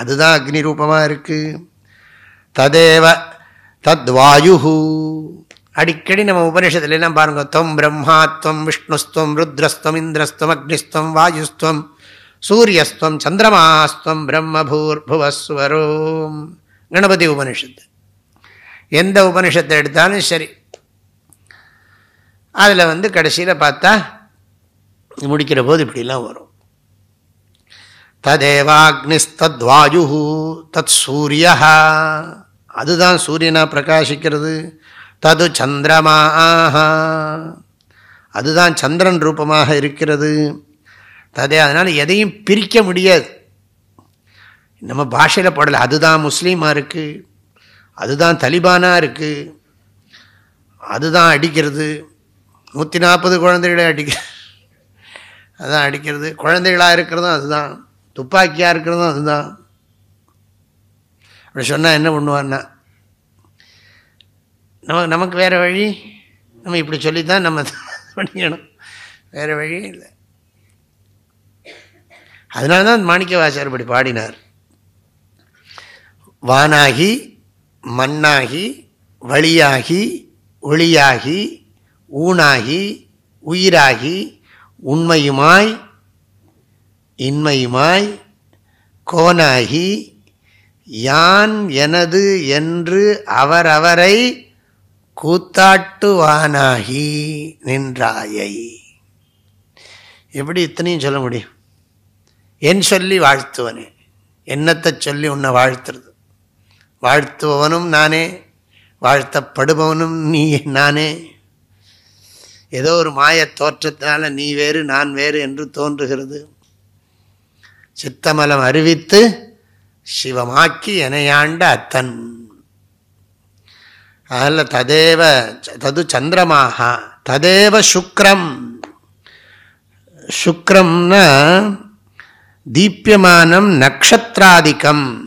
அதுதான் அக்னி ரூபமாக இருக்குது ததேவ தத்வாயு அடிக்கடி நம்ம உபனிஷத்துல எல்லாம் பாருங்க தொம் பிரம்மாத்வம் விஷ்ணுஸ்துவம் ருத்ரஸ்துவம் இந்திரஸ்துவம் அக்னிஸ்துவம் வாயுஸ்துவம் சூரியஸ்துவம் சந்திரமாஸ்துவம் பிரம்மபூர் புவஸ்வரோம் கணபதி உபனிஷத்து எந்த உபனிஷத்தை எடுத்தாலும் சரி. அதில் வந்து கடைசியில் பார்த்தா முடிக்கிற போது இப்படிலாம் வரும். ததேவாக்னிஸ்தத்வாயு தத் சூரிய அதுதான் சூரியனா பிரகாசிக்கிறது. தது சந்திரமாக அதுதான் சந்திரன் ரூபமாக இருக்கிறது. ததே அதனால் எதையும் பிரிக்க முடியாது. நம்ம பாஷையில் போடலை அதுதான் முஸ்லீமாக இருக்குது அதுதான் தலிபானாக இருக்குது அதுதான் அடிக்கிறது. நூற்றி நாற்பது குழந்தைகளை அடிக்க அதுதான் அடிக்கிறது. குழந்தைகளாக இருக்கிறதும் அதுதான். துப்பாக்கியாக இருக்கிறதும் அதுதான். அப்படி சொன்னால் என்ன பண்ணுவார்னா நம்ம நமக்கு வேறு வழி? நம்ம இப்படி சொல்லித்தான் நம்ம பண்ணிக்கணும். வேறு வழி இல்லை. அதனால தான் மாணிக்க வாசகர் இப்படி பாடினார். வானாகி மண்ணாகி வழியாகி ஒளியாகி ஊனாகி உயிராகி உண்மையுமாய் இன்மையுமாய் கோனாகி யான் எனது என்று அவரவரை கூத்தாட்டுவானாகி நின்றாயை. எப்படி இத்தனையும் சொல்ல முடியும்? என் சொல்லி வாழ்த்துவனே. என்னத்தை சொல்லி உன்னை வாழ்த்துறது? வாழ்த்துபவனும் நானே வாழ்த்தப்படுபவனும் நீ நானே. ஏதோ ஒரு மாய தோற்றத்தினால நீ வேறு நான் வேறு என்று தோன்றுகிறது. சித்தமலம் அறிவித்து சிவமாக்கி எனையாண்ட அத்தன். அதில் ததேவ தது சந்திரமாக ததேவ சுக்ரம். சுக்ரம்னா தீப்பியமானம் நக்ஷத்ராதிக்கம்.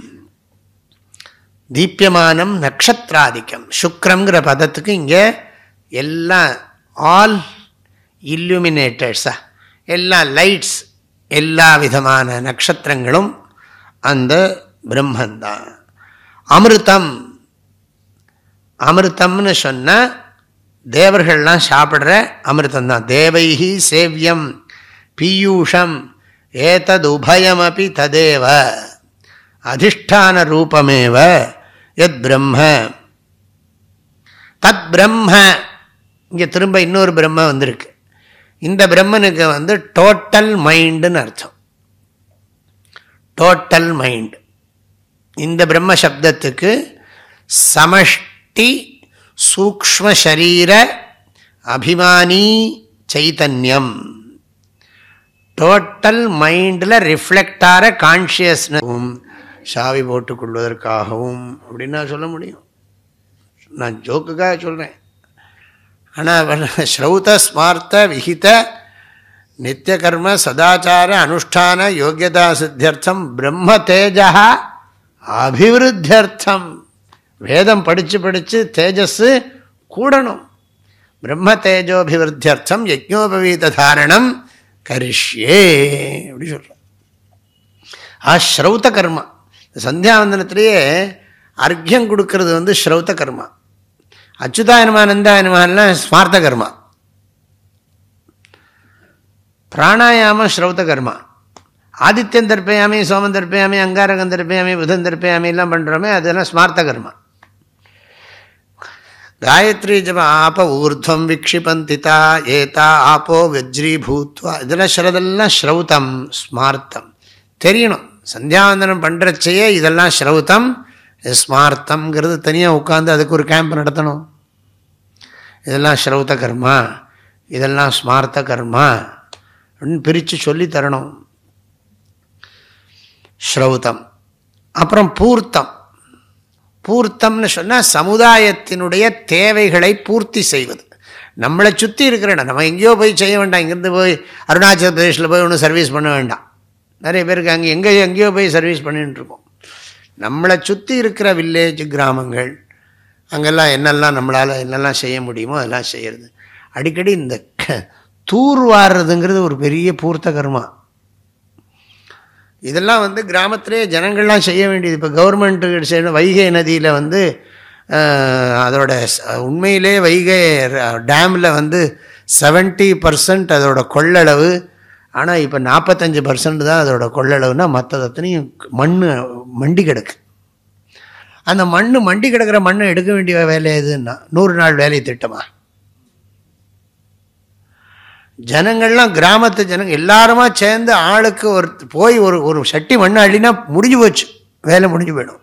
தீப்பியமானம் நக்ஷத்ராதிக்கம். சுக்ரங்கிற பதத்துக்கு இங்கே எல்லாம் ஆல் இல்லுமினேட்டர்ஸா எல்லா லைட்ஸ் எல்லா விதமான நட்சத்திரங்களும் அந்த பிரம்மந்தான். அமிர்தம் அமிர்தம்னு சொன்னால் தேவர்கள்லாம் சாப்பிட்ற அமிர்தம் தான் தேவைஹி சேவியம் பீயூஷம் ஏதது உபயமபி ததேவ அதிஷ்டான ரூபமேவ எத் பிரம்ம தத் பிரம்ம இங்கே திரும்ப இன்னொரு பிரம்ம வந்திருக்கு. இந்த பிரம்மனுக்கு வந்து டோட்டல் மைண்டுன்னு அர்த்தம். Total mind. இந்த பிரம்ம சப்தத்துக்கு சமஷ்டி சூக்ம சூக்மசரீர அபிமானி சைத்தன்யம் டோட்டல் மைண்டில் ரிஃப்ளெக்ட் ஆகிற கான்ஷியஸ்னஸும் சாவி போட்டுக்கொள்வதற்காகவும் அப்படின்னு நான் சொல்ல முடியும். நான் ஜோக்குக்காக சொல்கிறேன் ஆனால் ஸ்ரௌத ஸ்மார்த்த விகித நித்திய கர்ம சதாச்சார அனுஷ்டான யோகியதா சித்தியர்த்தம் பிரம்ம தேஜா அபிவிருத்தியர்த்தம். வேதம் படித்து படித்து தேஜஸ்ஸு கூடணும். பிரம்ம தேஜோபிவிருத்தியர்த்தம் யஜ்னோபவீத தாரணம் கரிஷ்யே அப்படி சொல்கிறார் ஆ ஸ்ரௌத்த கர்மா. சந்தியாவந்தனத்திலேயே அர்க்கியம் கொடுக்கறது வந்து ஸ்ரௌத்த கர்மா. அச்சுதாயனமா நந்தாயனமாலாம் ஸ்மார்த்த கர்மா. பிராணாயாமம் ஸ்ரௌத்த கர்மா. ஆதித்யம் தர்ப்பயாமி சோமன் தர்ப்பயாமி அங்காரகம் தர்ப்பயாமி புதன் தர்ப்பயாமி எல்லாம் பண்ணுறோமே அதெல்லாம் ஸ்மார்த்த கர்மா. காயத்ரி ஜபம் ஆப ஊர்துவம் விக்ஷிபந்திதா ஏதா ஆப்போ வஜ்ரீபூத்வா இதெல்லாம் சிலதெல்லாம் ஸ்ரௌதம் ஸ்மார்த்தம் தெரியணும். சந்தியாவந்தனம் பண்ணுறச்சையே இதெல்லாம் ஸ்ரௌதம் ஸ்மார்த்தம்ங்கிறது தனியாக உட்காந்து அதுக்கு ஒரு கேம்ப் நடத்தணும். இதெல்லாம் ஸ்ரௌத கர்மா இதெல்லாம் ஸ்மார்த்த கர்மா அப்படின்னு பிரித்து சொல்லி தரணும். ஸ்ரௌதம். அப்புறம் பூர்த்தம். பூர்த்தம்னு சொன்னால் சமுதாயத்தினுடைய தேவைகளை பூர்த்தி செய்வது. நம்மளை சுற்றி இருக்கிற நம்ம எங்கேயோ போய் செய்ய வேண்டாம். இங்கேருந்து போய் அருணாச்சல பிரதேஷில் போய் ஒன்றும் சர்வீஸ் பண்ண வேண்டாம். நிறைய பேருக்கு அங்கே எங்கே எங்கேயோ போய் சர்வீஸ் பண்ணிட்டு இருக்கோம். நம்மளை சுற்றி இருக்கிற வில்லேஜ் கிராமங்கள் அங்கெல்லாம் என்னெல்லாம் நம்மளால் என்னெல்லாம் செய்ய முடியுமோ அதெல்லாம் செய்கிறது அடிக்கடி இந்த க- தூர் வாடுறதுங்கிறது ஒரு பெரிய பூர்த்த கர்மா. இதெல்லாம் வந்து கிராமத்திலே ஜனங்கள்லாம் செய்ய வேண்டியது. இப்போ கவர்மெண்ட்டு செய்யணும் வைகை நதியில் வந்து அதோட உண்மையிலே வைகை டேமில் வந்து 70% பர்சன்ட் அதோட கொள்ளளவு. ஆனால் இப்போ நாற்பத்தஞ்சு பர்சன்ட் தான் அதோட கொள்ளளவுனா மற்றத்தனையும் மண் மண்டி கிடக்கு. அந்த மண் மண்டி கிடக்கிற மண்ணை எடுக்க வேண்டிய வேலை எதுன்னா நூறு நாள் வேலை திட்டமா? ஜனங்கள்லாம் கிராமத்து ஜனங்க எல்லாருமா சேர்ந்து ஆளுக்கு ஒரு போய் ஒரு ஒரு சட்டி மண்ணை அள்ளினா முடிஞ்சு போச்சு. வேலை முடிஞ்சு போயிடும்.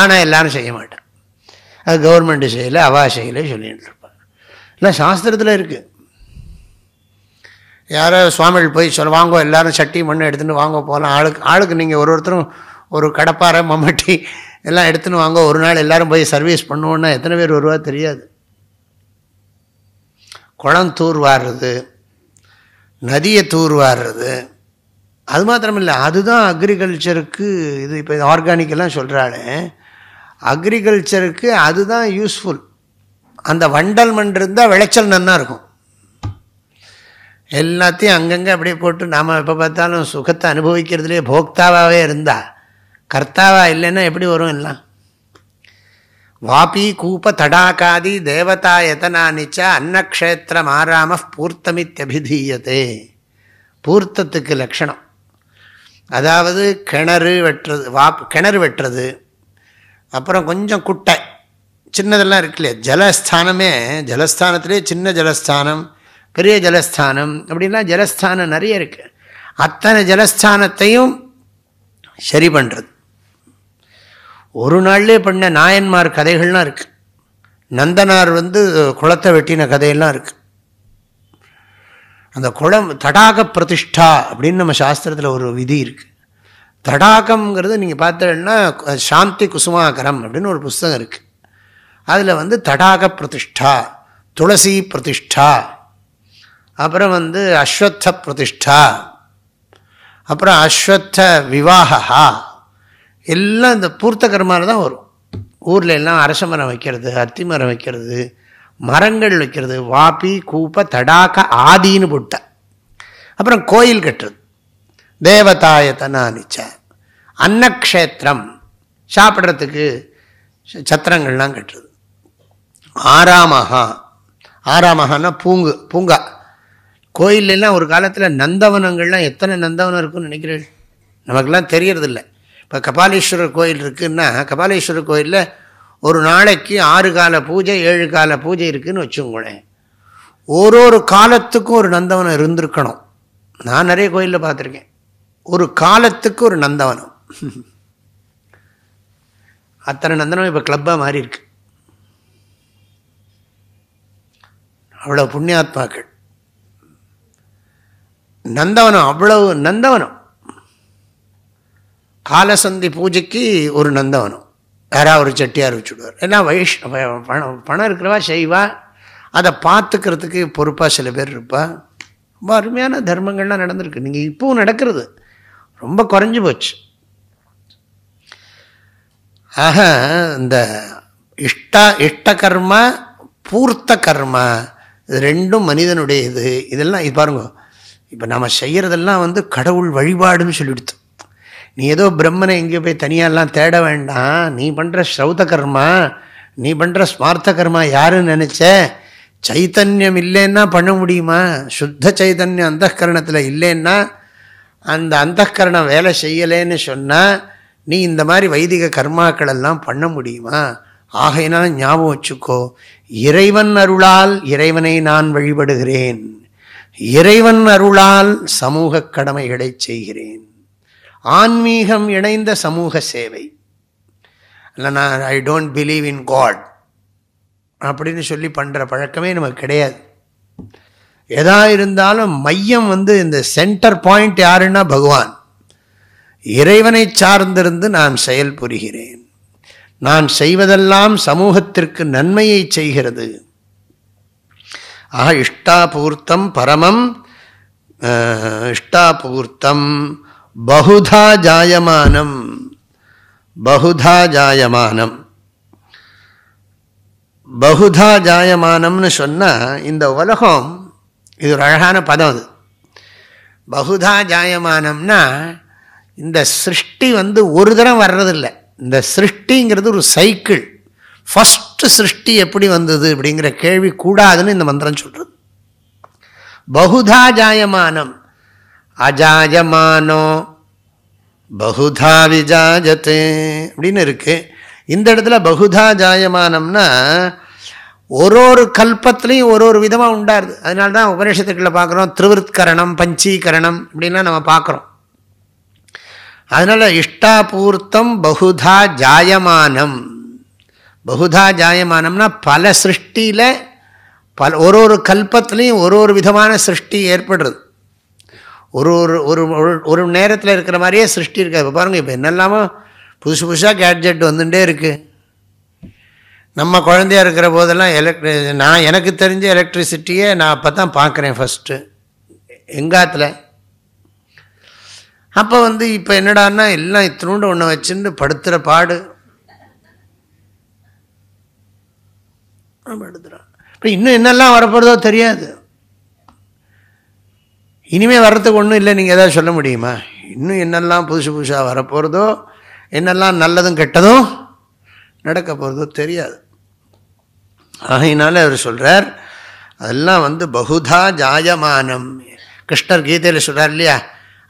ஆனால் எல்லாரும் செய்ய மாட்டேன் அது கவர்மெண்ட்டு செய்யலை அவா செய்யலை சொல்லிட்டு இருப்பாங்க. இல்லை சாஸ்திரத்தில் இருக்குது யாரோ சுவாமிகள் போய் சொல்ல வாங்கோ எல்லாரும் சட்டி மண் எடுத்துன்னு வாங்க போகலாம் ஆளுக்கு ஆளுக்கு நீங்கள் ஒரு ஒருத்தரும் ஒரு கடப்பாரை மம்மட்டி எல்லாம் எடுத்துன்னு வாங்க. ஒரு நாள் எல்லாரும் போய் சர்வீஸ் பண்ணுவோன்னா எத்தனை பேர் வருவா தெரியாது. குளம் தூர் வாடுறது நதியை தூர்வாடுறது அது மாத்திரம் இல்லை அதுதான் அக்ரிகல்ச்சருக்கு இது இப்போ ஆர்கானிக்கெல்லாம் சொல்கிறாளே அக்ரிகல்ச்சருக்கு அதுதான் யூஸ்ஃபுல் அந்த வண்டல் மண் இருந்தால் விளைச்சல் நன்னா இருக்கும். எல்லாத்தையும் அங்கங்கே அப்படியே போட்டு நாம் எப்போ பார்த்தாலும் சுகத்தை அனுபவிக்கிறதுலே போக்தாவாகவே இருந்தா கர்த்தாவாக இல்லைன்னா எப்படி வரும் எல்லாம்? வாபி கூப தடாகாதி தேவதா எதனானிச்ச அன்னக்ஷேத்திரம் ஆறாம பூர்த்தமித்யபிதீயத்தே பூர்த்தத்துக்கு லட்சணம். அதாவது கிணறு வெட்டுறது வாப் கிணறு வெட்டுறது அப்புறம் கொஞ்சம் குட்டை சின்னதெல்லாம் இருக்கு இல்லையா? ஜலஸ்தானமே ஜலஸ்தானத்திலே சின்ன ஜலஸ்தானம் பெரிய ஜலஸ்தானம் அப்படின்னா ஜலஸ்தானம் நிறைய இருக்குது அத்தனை ஜலஸ்தானத்தையும் சரி பண்ணுறது ஒரு நாள்லே பண்ண நாயன்மார் கதைகள்லாம் இருக்குது நந்தனார் வந்து குளத்தை வெட்டின கதையெல்லாம் இருக்குது அந்த குளம் தடாக பிரதிஷ்டா அப்படின்னு நம்ம சாஸ்திரத்தில் ஒரு விதி இருக்குது தடாகம்ங்கிறது நீங்கள் பார்த்தீங்கன்னா சாந்தி குசுமாகரம் அப்படின்னு ஒரு புஸ்தகம் இருக்குது அதில் வந்து தடாக பிரதிஷ்டா துளசி பிரதிஷ்டா அப்புறம் வந்து அஸ்வத்த பிரதிஷ்டா அப்புறம் அஸ்வத்த விவாகா எல்லாம் இந்த பூர்த்த கர்மாவில் தான் வரும். ஊரில் எல்லாம் அரச மரம் வைக்கிறது அத்தி மரம் வைக்கிறது மரங்கள் வைக்கிறது வாபி கூப்ப தடாக ஆதின்னு போட்ட. அப்புறம் கோயில் கட்டுறது. தேவதாயத்தனானிச்ச அன்னக்ஷேத்திரம். சாப்பிட்றதுக்கு சத்திரங்கள்லாம் கட்டுறது. ஆறாமகா ஆறாமகான்னா பூங்கு பூங்கா. கோயிலெல்லாம் ஒரு காலத்தில் நந்தவனங்கள்லாம் எத்தனை நந்தவனம் இருக்குன்னு நினைக்கிறேன் நமக்கெல்லாம் தெரியறதில்லை. இப்போ கபாலீஸ்வரர் கோயில் இருக்குதுன்னா கபாலீஸ்வரர் கோயிலில் ஒரு நாளைக்கு ஆறு கால பூஜை ஏழு கால பூஜை இருக்குதுன்னு வச்சுக்கோங்களேன். ஒரு ஒரு காலத்துக்கும் ஒரு நந்தவனம் இருந்திருக்கணும். நான் நிறைய கோயிலில் பார்த்துருக்கேன். ஒரு காலத்துக்கு ஒரு நந்தவனம். அத்தனை நந்தனம் இப்போ கிளப்பாக மாறி இருக்கு. அவ்வளோ புண்ணியாத்மாக்கள். நந்தவனம் அவ்வளவு நந்தவனம். காலசந்தி பூஜைக்கு ஒரு நந்தவனம். யாராவது ஒரு செட்டியார் வச்சுடுவார். ஏன்னா வைஷ் பணம் பணம் இருக்கிறவா செய்வா. அதை பார்த்துக்கிறதுக்கு பொறுப்பாக சில பேர் இருப்பா. ரொம்ப அருமையான தர்மங்கள்லாம் நடந்திருக்கு. நீங்கள் இப்போவும் நடக்கிறது. ரொம்ப குறைஞ்சி போச்சு. ஆக இந்த இஷ்ட இஷ்ட கர்மா பூர்த்த கர்மா இது ரெண்டும் மனிதனுடைய இது இதெல்லாம் இது பாருங்க. இப்போ நம்ம செய்கிறதெல்லாம் வந்து கடவுள் வழிபாடுன்னு சொல்லிவிடுத்தோம் நீ ஏதோ பிரம்மனை எங்கேயோ போய் தனியாலாம் தேட வேண்டாம். நீ பண்ணுற ஸ்ரௌத கர்மா நீ பண்ணுற ஸ்மார்த்த கர்மா யாருன்னு நினச்ச? சைத்தன்யம் இல்லைன்னா பண்ண முடியுமா? சுத்த சைத்தன்யம் அந்தகரணத்தில் இல்லைன்னா அந்த அந்தகரணம் வேலை செய்யலேன்னு சொன்னால் நீ இந்த மாதிரி வைதிக கர்மாக்கள் எல்லாம் பண்ண முடியுமா? ஆகையினால் ஞாபகம் வச்சுக்கோ இறைவன் அருளால் இறைவனை நான் வழிபடுகிறேன். இறைவன் அருளால் சமூக கடமைகளை செய்கிறேன். ஆன்மீகம் இணைந்த சமூக சேவை. இல்லை நான் I don't believe in God அப்படின்னு சொல்லி பண்ணுற பழக்கமே நமக்கு கிடையாது. எதா இருந்தாலும் மையம் வந்து இந்த சென்டர் பாயிண்ட் யாருன்னா பகவான். இறைவனை சார்ந்திருந்து நான் செயல் புரிகிறேன். நான் செய்வதெல்லாம் சமூகத்திற்கு நன்மையை செய்கிறது. ஆக இஷ்டாபூர்த்தம் பரமம் இஷ்டாபூர்த்தம். பகுதா ஜாயமானம். பகுதா ஜாயமானம். பகுதா ஜாயமானம்னு சொன்னால் இந்த உலகம் இது ஒரு அழகான பதம் அது. பகுதா ஜாயமானம்னா இந்த சிருஷ்டி வந்து ஒரு தரம் வர்றதில்லை. இந்த சிருஷ்டிங்கிறது ஒரு சைக்கிள் ஃபஸ்ட்டு சிருஷ்டி எப்படி வந்தது அப்படிங்கிற கேள்வி கூடாதுன்னு இந்த மந்திரம் சொல்கிறது பகுதா ஜாயமானம். அஜாயமானோ? பகுதா விஜாஜத்து அப்படின்னு இருக்கு. இந்த இடத்துல பகுதா ஜாயமானம்னா ஒரு ஒரு கல்பத்துலேயும் ஒரு ஒரு விதமாக உண்டாருது. அதனால தான் உபநிஷத்துக்களை பார்க்குறோம் திருவிருத்கரணம் பஞ்சீகரணம் இப்படின்லாம் நம்ம பார்க்குறோம். அதனால் இஷ்டாபூர்த்தம் பகுதா ஜாயமானம். பகுதா ஜாயமானம்னா பல சிருஷ்டியில் பல ஒரு ஒரு கல்பத்துலேயும் ஒரு ஒரு விதமான சிருஷ்டி ஏற்படுறது. ஒரு ஒரு ஒரு ஒரு- ஒரு நேரத்தில் இருக்கிற மாதிரியே சிருஷ்டி இருக்காது இப்போ பாருங்கள் இப்போ என்னெல்லாமோ புதுசு புதுசாக கேட்ஜெட் வந்துட்டே இருக்குது நம்ம குழந்தையா இருக்கிற போதெல்லாம் எலக்ட்ரி நான் எனக்கு தெரிஞ்ச எலக்ட்ரிசிட்டியை நான் அப்போ தான் பார்க்குறேன் ஃபஸ்ட்டு எங்காத்தில்? அப்போ வந்து இப்போ என்னடான்னா எல்லாம் இத்தினோண்டு ஒன்று வச்சுட்டு படுத்துகிற பாடு. படுத்துகிறான் இப்போ இன்னும் என்னெல்லாம் வரப்போகிறதோ தெரியாது. இனிமேல் வர்றதுக்கு ஒன்றும் இல்லை நீங்கள் எதாவது சொல்ல முடியுமா? இன்னும் என்னெல்லாம் புதுசு புதுசாக வரப்போகிறதோ என்னெல்லாம் நல்லதும் கெட்டதும் நடக்க போகிறதோ தெரியாது. ஆகையினால அவர் சொல்கிறார் அதெல்லாம் வந்து பகுதா ஜாயமானம். கிருஷ்ணர் கீதையில் சொல்கிறார் இல்லையா?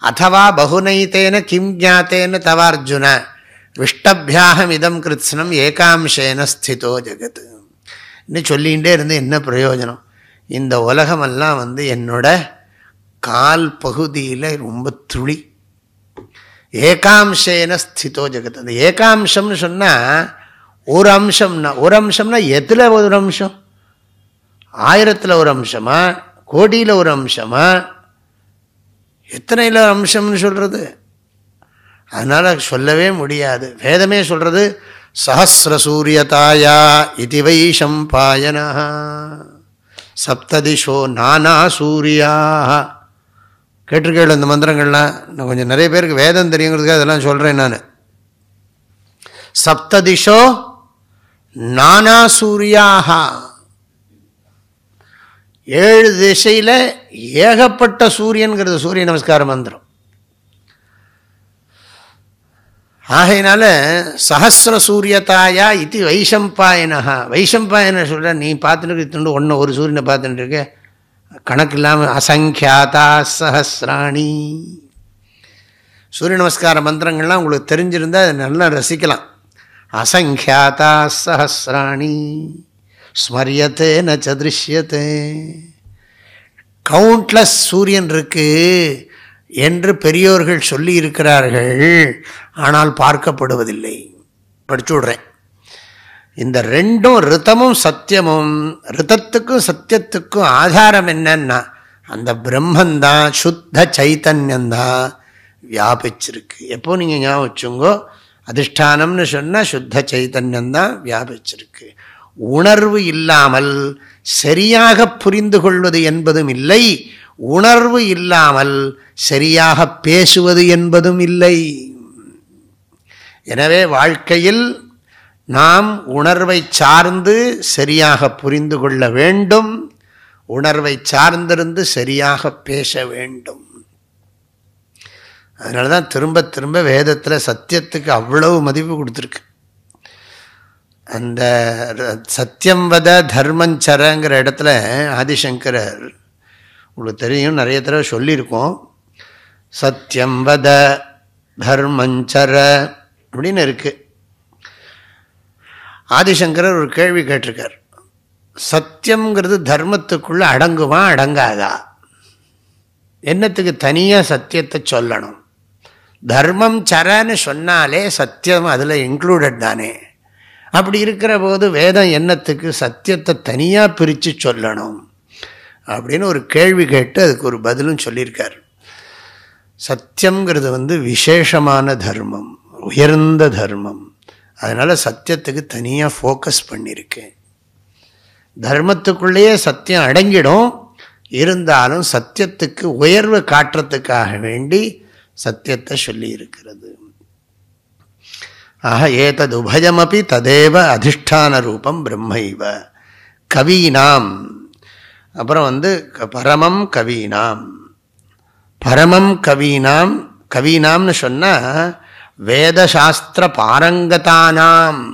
அதுவா பகுனைத்தேன கிம் ஜாத்தேன தவார்ஜுன விஷ்டபியாகம் இதம் கிருத்ஸ்னம் ஏகாம்சேன ஸ்திதோ ஜெகத். இன்னும் சொல்லிகிட்டே இருந்து என்ன பிரயோஜனம்? இந்த உலகமெல்லாம் வந்து என்னோட கால் பகுதியில் ரொம்ப துளி. ஏகாம்சேன ஸ்திதோ ஜெகத். அந்த ஏகாம்சம்னு சொன்னால் ஒரு அம்சம்னா ஒரு அம்சம்னா எதில் ஒரு அம்சம்? ஆயிரத்தில் ஒரு அம்சமா? கோடியில் ஒரு அம்சமா? எத்தனையில் அம்சம்னு சொல்கிறது அதனால் சொல்லவே முடியாது. வேதமே சொல்கிறது சஹசிர சூரியதாயா இது வை சம்பாயனா சப்ததிஷோ நானா சூரியாக கேட்டிருக்கேள் இந்த மந்திரங்கள்லாம் நான் கொஞ்சம் நிறைய பேருக்கு வேதம் தெரியுங்கிறதுக்காக அதெல்லாம் சொல்கிறேன் நான். சப்ததிஷோ நானா சூரியாக ஏழு திசையில் ஏகப்பட்ட சூரியன்கிறது சூரிய நமஸ்கார மந்திரம். ஆகையினால சஹசிர சூரியதாயா இது வைஷம்பாயனஹா. வைஷம்பாயன சொல்கிற நீ பார்த்துட்டு இத்துண்டு ஒன்று ஒரு சூரியனை பார்த்துட்டு இருக்க. கணக்கு இல்லாமல் அசங்கியாதா சஹசிராணி. சூரிய நமஸ்கார மந்திரங்கள்லாம் உங்களுக்கு தெரிஞ்சிருந்தால் அதை நல்லா ரசிக்கலாம். அசங்கியாதா சஹசிராணி. ஸ்மரியத்தே ந சதிருஷ்யத்தே கவுண்ட்லெஸ் சூரியன் இருக்குது என்று பெரியோர்கள் சொல்லி இருக்கிறார்கள் ஆனால் பார்க்கப்படுவதில்லை. படிச்சு விடுறேன். இந்த ரெண்டும் ரித்தமும் சத்தியமும் ரிதத்துக்கும் சத்தியத்துக்கும் ஆதாரம் என்னன்னா அந்த பிரம்மந்தான் சுத்த சைத்தன்யந்தான் வியாபிச்சிருக்கு. எப்போ நீங்கள் ஞாபகம் வச்சுங்கோ அதிஷ்டானம்னு சொன்னால் சுத்த சைத்தன்யந்தான் வியாபிச்சிருக்கு. உணர்வு இல்லாமல் சரியாக புரிந்து கொள்வது என்பதும் இல்லை உணர்வு இல்லாமல் சரியாக பேசுவது என்பதும் இல்லை. எனவே வாழ்க்கையில் நாம் உணர்வை சார்ந்து சரியாக புரிந்து கொள்ள வேண்டும். உணர்வை சார்ந்திருந்து சரியாக பேச வேண்டும். அதனால தான் திரும்ப திரும்ப வேதத்தில் சத்தியத்துக்கு அவ்வளவு மதிப்பு கொடுத்துருக்கு. அந்த சத்தியம் வத தர்மஞ்சரங்கிற இடத்துல ஆதிசங்கரர் உங்களுக்கு தெரியும் நிறைய தடவை சொல்லியிருக்கோம். சத்தியம் வத தர்மஞ்சர அப்படின்னு இருக்குது ஆதிசங்கரர் ஒரு கேள்வி கேட்டிருக்கார். சத்தியம்ங்கிறது தர்மத்துக்குள்ளே அடங்குமா அடங்காதா? என்னத்துக்கு தனியாக சத்தியத்தை சொல்லணும்? தர்மம் சரன்னு சொன்னாலே சத்தியம் அதில் இன்க்ளூடட் தானே. அப்படி இருக்கிற போது வேதம் என்னத்துக்கு சத்தியத்தை தனியாக பிரித்து சொல்லணும்? அப்படின்னு ஒரு கேள்வி கேட்டு அதுக்கு ஒரு பதிலும் சொல்லியிருக்கார். சத்தியங்கிறது வந்து விசேஷமான தர்மம் உயர்ந்த தர்மம். அதனால் சத்தியத்துக்கு தனியாக ஃபோக்கஸ் பண்ணியிருக்கேன் தர்மத்துக்குள்ளேயே சத்தியம் அடங்கிடும். இருந்தாலும் சத்தியத்துக்கு உயர்வு காட்டுறதுக்காக வேண்டி சத்தியத்தை சொல்லி இருக்கிறது ஆக ஏதது உபயமபி ததேவ அதிஷ்டான ரூபம் பிரம்மைவ. கவீனாம். அப்புறம் வந்து பரமம் கவீனாம். பரமம் கவீனாம் கவீனாம்னு சொன்னால் வேதசாஸ்திர பாரங்கதானாம்.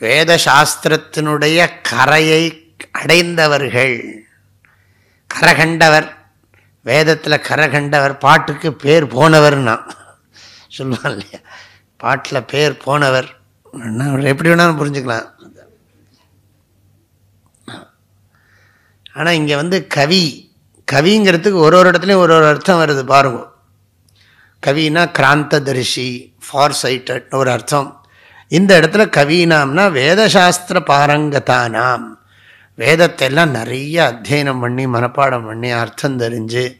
வேதசாஸ்திரத்தினுடைய கரையை அடைந்தவர்கள். கரகண்டவர். வேதத்தில் கரகண்டவர் பாட்டுக்கு பேர் போனவர்னா. சொல்லுவான் இல்லையா? பாட்டில் பேர் போனவர். எப்படி வேணாலும் புரிஞ்சுக்கலாம். ஆனால் இங்கே வந்து கவி. கவிங்கிறதுக்கு ஒரு ஒரு இடத்துலையும் ஒரு ஒரு அர்த்தம் வருது பாருங்கள் கவினா கிராந்ததரிசி ஃபார் சைட்டட்னு ஒரு அர்த்தம். இந்த இடத்துல கவீனாம்னா வேதசாஸ்திர பாரங்கதானாம். வேதத்தை எல்லாம் நிறைய அத்தியனம் பண்ணி மனப்பாடம் பண்ணி அர்த்தம் தெரிஞ்சு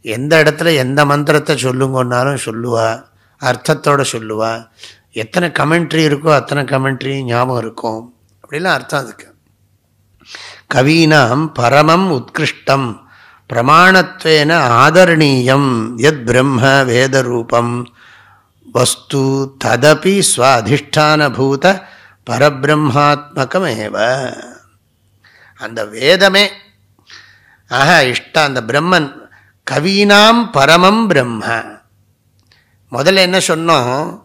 எந்த இடத்துல எந்த மந்திரத்தை சொல்லுங்கன்னாலும் சொல்லுவா அர்த்தத்தோடு சொல்லுவா. எத்தனை கமெண்ட்ரி இருக்கோ அத்தனை கமெண்ட்ரி ஞாபகம் இருக்கும். அப்படிலாம் அர்த்தம் அதுக்கு. கவீனாம் பரமம் உத்கிருஷ்டம். பிரமாணத்வேன ஆதரணீயம் எத் பிரம்ம வேதரூபம். வஸ்து ததபி ஸ்வாதிஷ்டானபூத பரபிரம்மாத்மகமேவ. அந்த வேதமே ஆக இஷ்ட அந்த பிரம்மன் கவீனாம் பரமம் பிரம்ம. முதல்ல என்ன சொன்னோம்?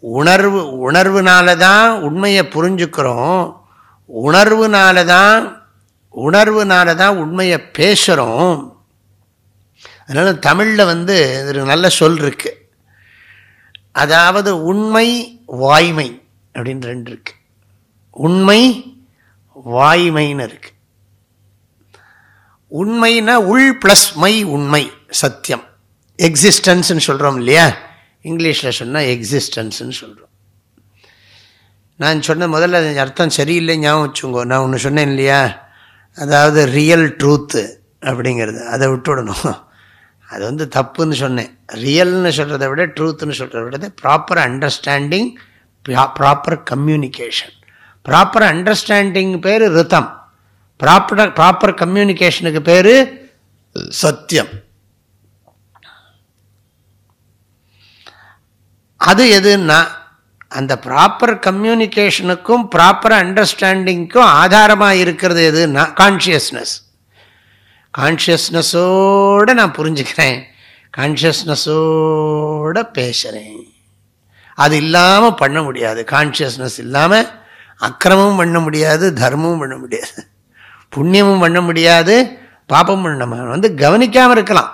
உணர்வு உணர்வுனால தான் உண்மையை புரிஞ்சுக்கிறோம். உணர்வுனால தான் உணர்வுனால தான் உண்மையை பேசுகிறோம் அதனால் தமிழில் வந்து ஒரு நல்ல சொல் இருக்கு. அதாவது உண்மை வாய்மை அப்படின்னு ரெண்டு இருக்கு. உண்மை வாய்மைன்னு இருக்கு. உண்மைனா உள் ப்ளஸ் மை உண்மை சத்தியம். எக்ஸிஸ்டன்ஸ்னு சொல்கிறோம் இல்லையா? இங்கிலீஷில் சொன்னால் எக்ஸிஸ்டன்ஸ்னு சொல்கிறோம் நான் சொன்ன முதல்ல அர்த்தம் சரியில்லை ஞாபகம் வச்சுங்கோ நான் ஒன்று சொன்னேன் இல்லையா? அதாவது ரியல் ட்ரூத்து அப்படிங்கிறது. அதை விட்டுவிடணும் அது வந்து தப்புன்னு சொன்னேன். ரியல்னு சொல்கிறத விட ட்ரூத்துன்னு சொல்கிறத விட proper understanding proper communication proper understanding பேர் ரித்தம். ப்ராப்பர் ப்ராப்பர் கம்யூனிகேஷனுக்கு பேர் சத்தியம். அது எதுன்னா அந்த ப்ராப்பர் கம்யூனிகேஷனுக்கும் ப்ராப்பர் அண்டர்ஸ்டாண்டிங்க்கும் ஆதாரமாக இருக்கிறது எதுன்னா கான்ஷியஸ்னஸ் கான்ஷியஸ்னஸோடு நான் புரிஞ்சுக்கிறேன். கான்ஷியஸ்னஸோடு பேசுகிறேன் அது இல்லாமல் பண்ண முடியாது. கான்ஷியஸ்னஸ் இல்லாமல் அக்கிரமும் பண்ண முடியாது தர்மமும் பண்ண முடியாது. புண்ணியமும் பண்ண முடியாது பாப்பம் பண்ண வந்து கவனிக்காமல் இருக்கலாம்.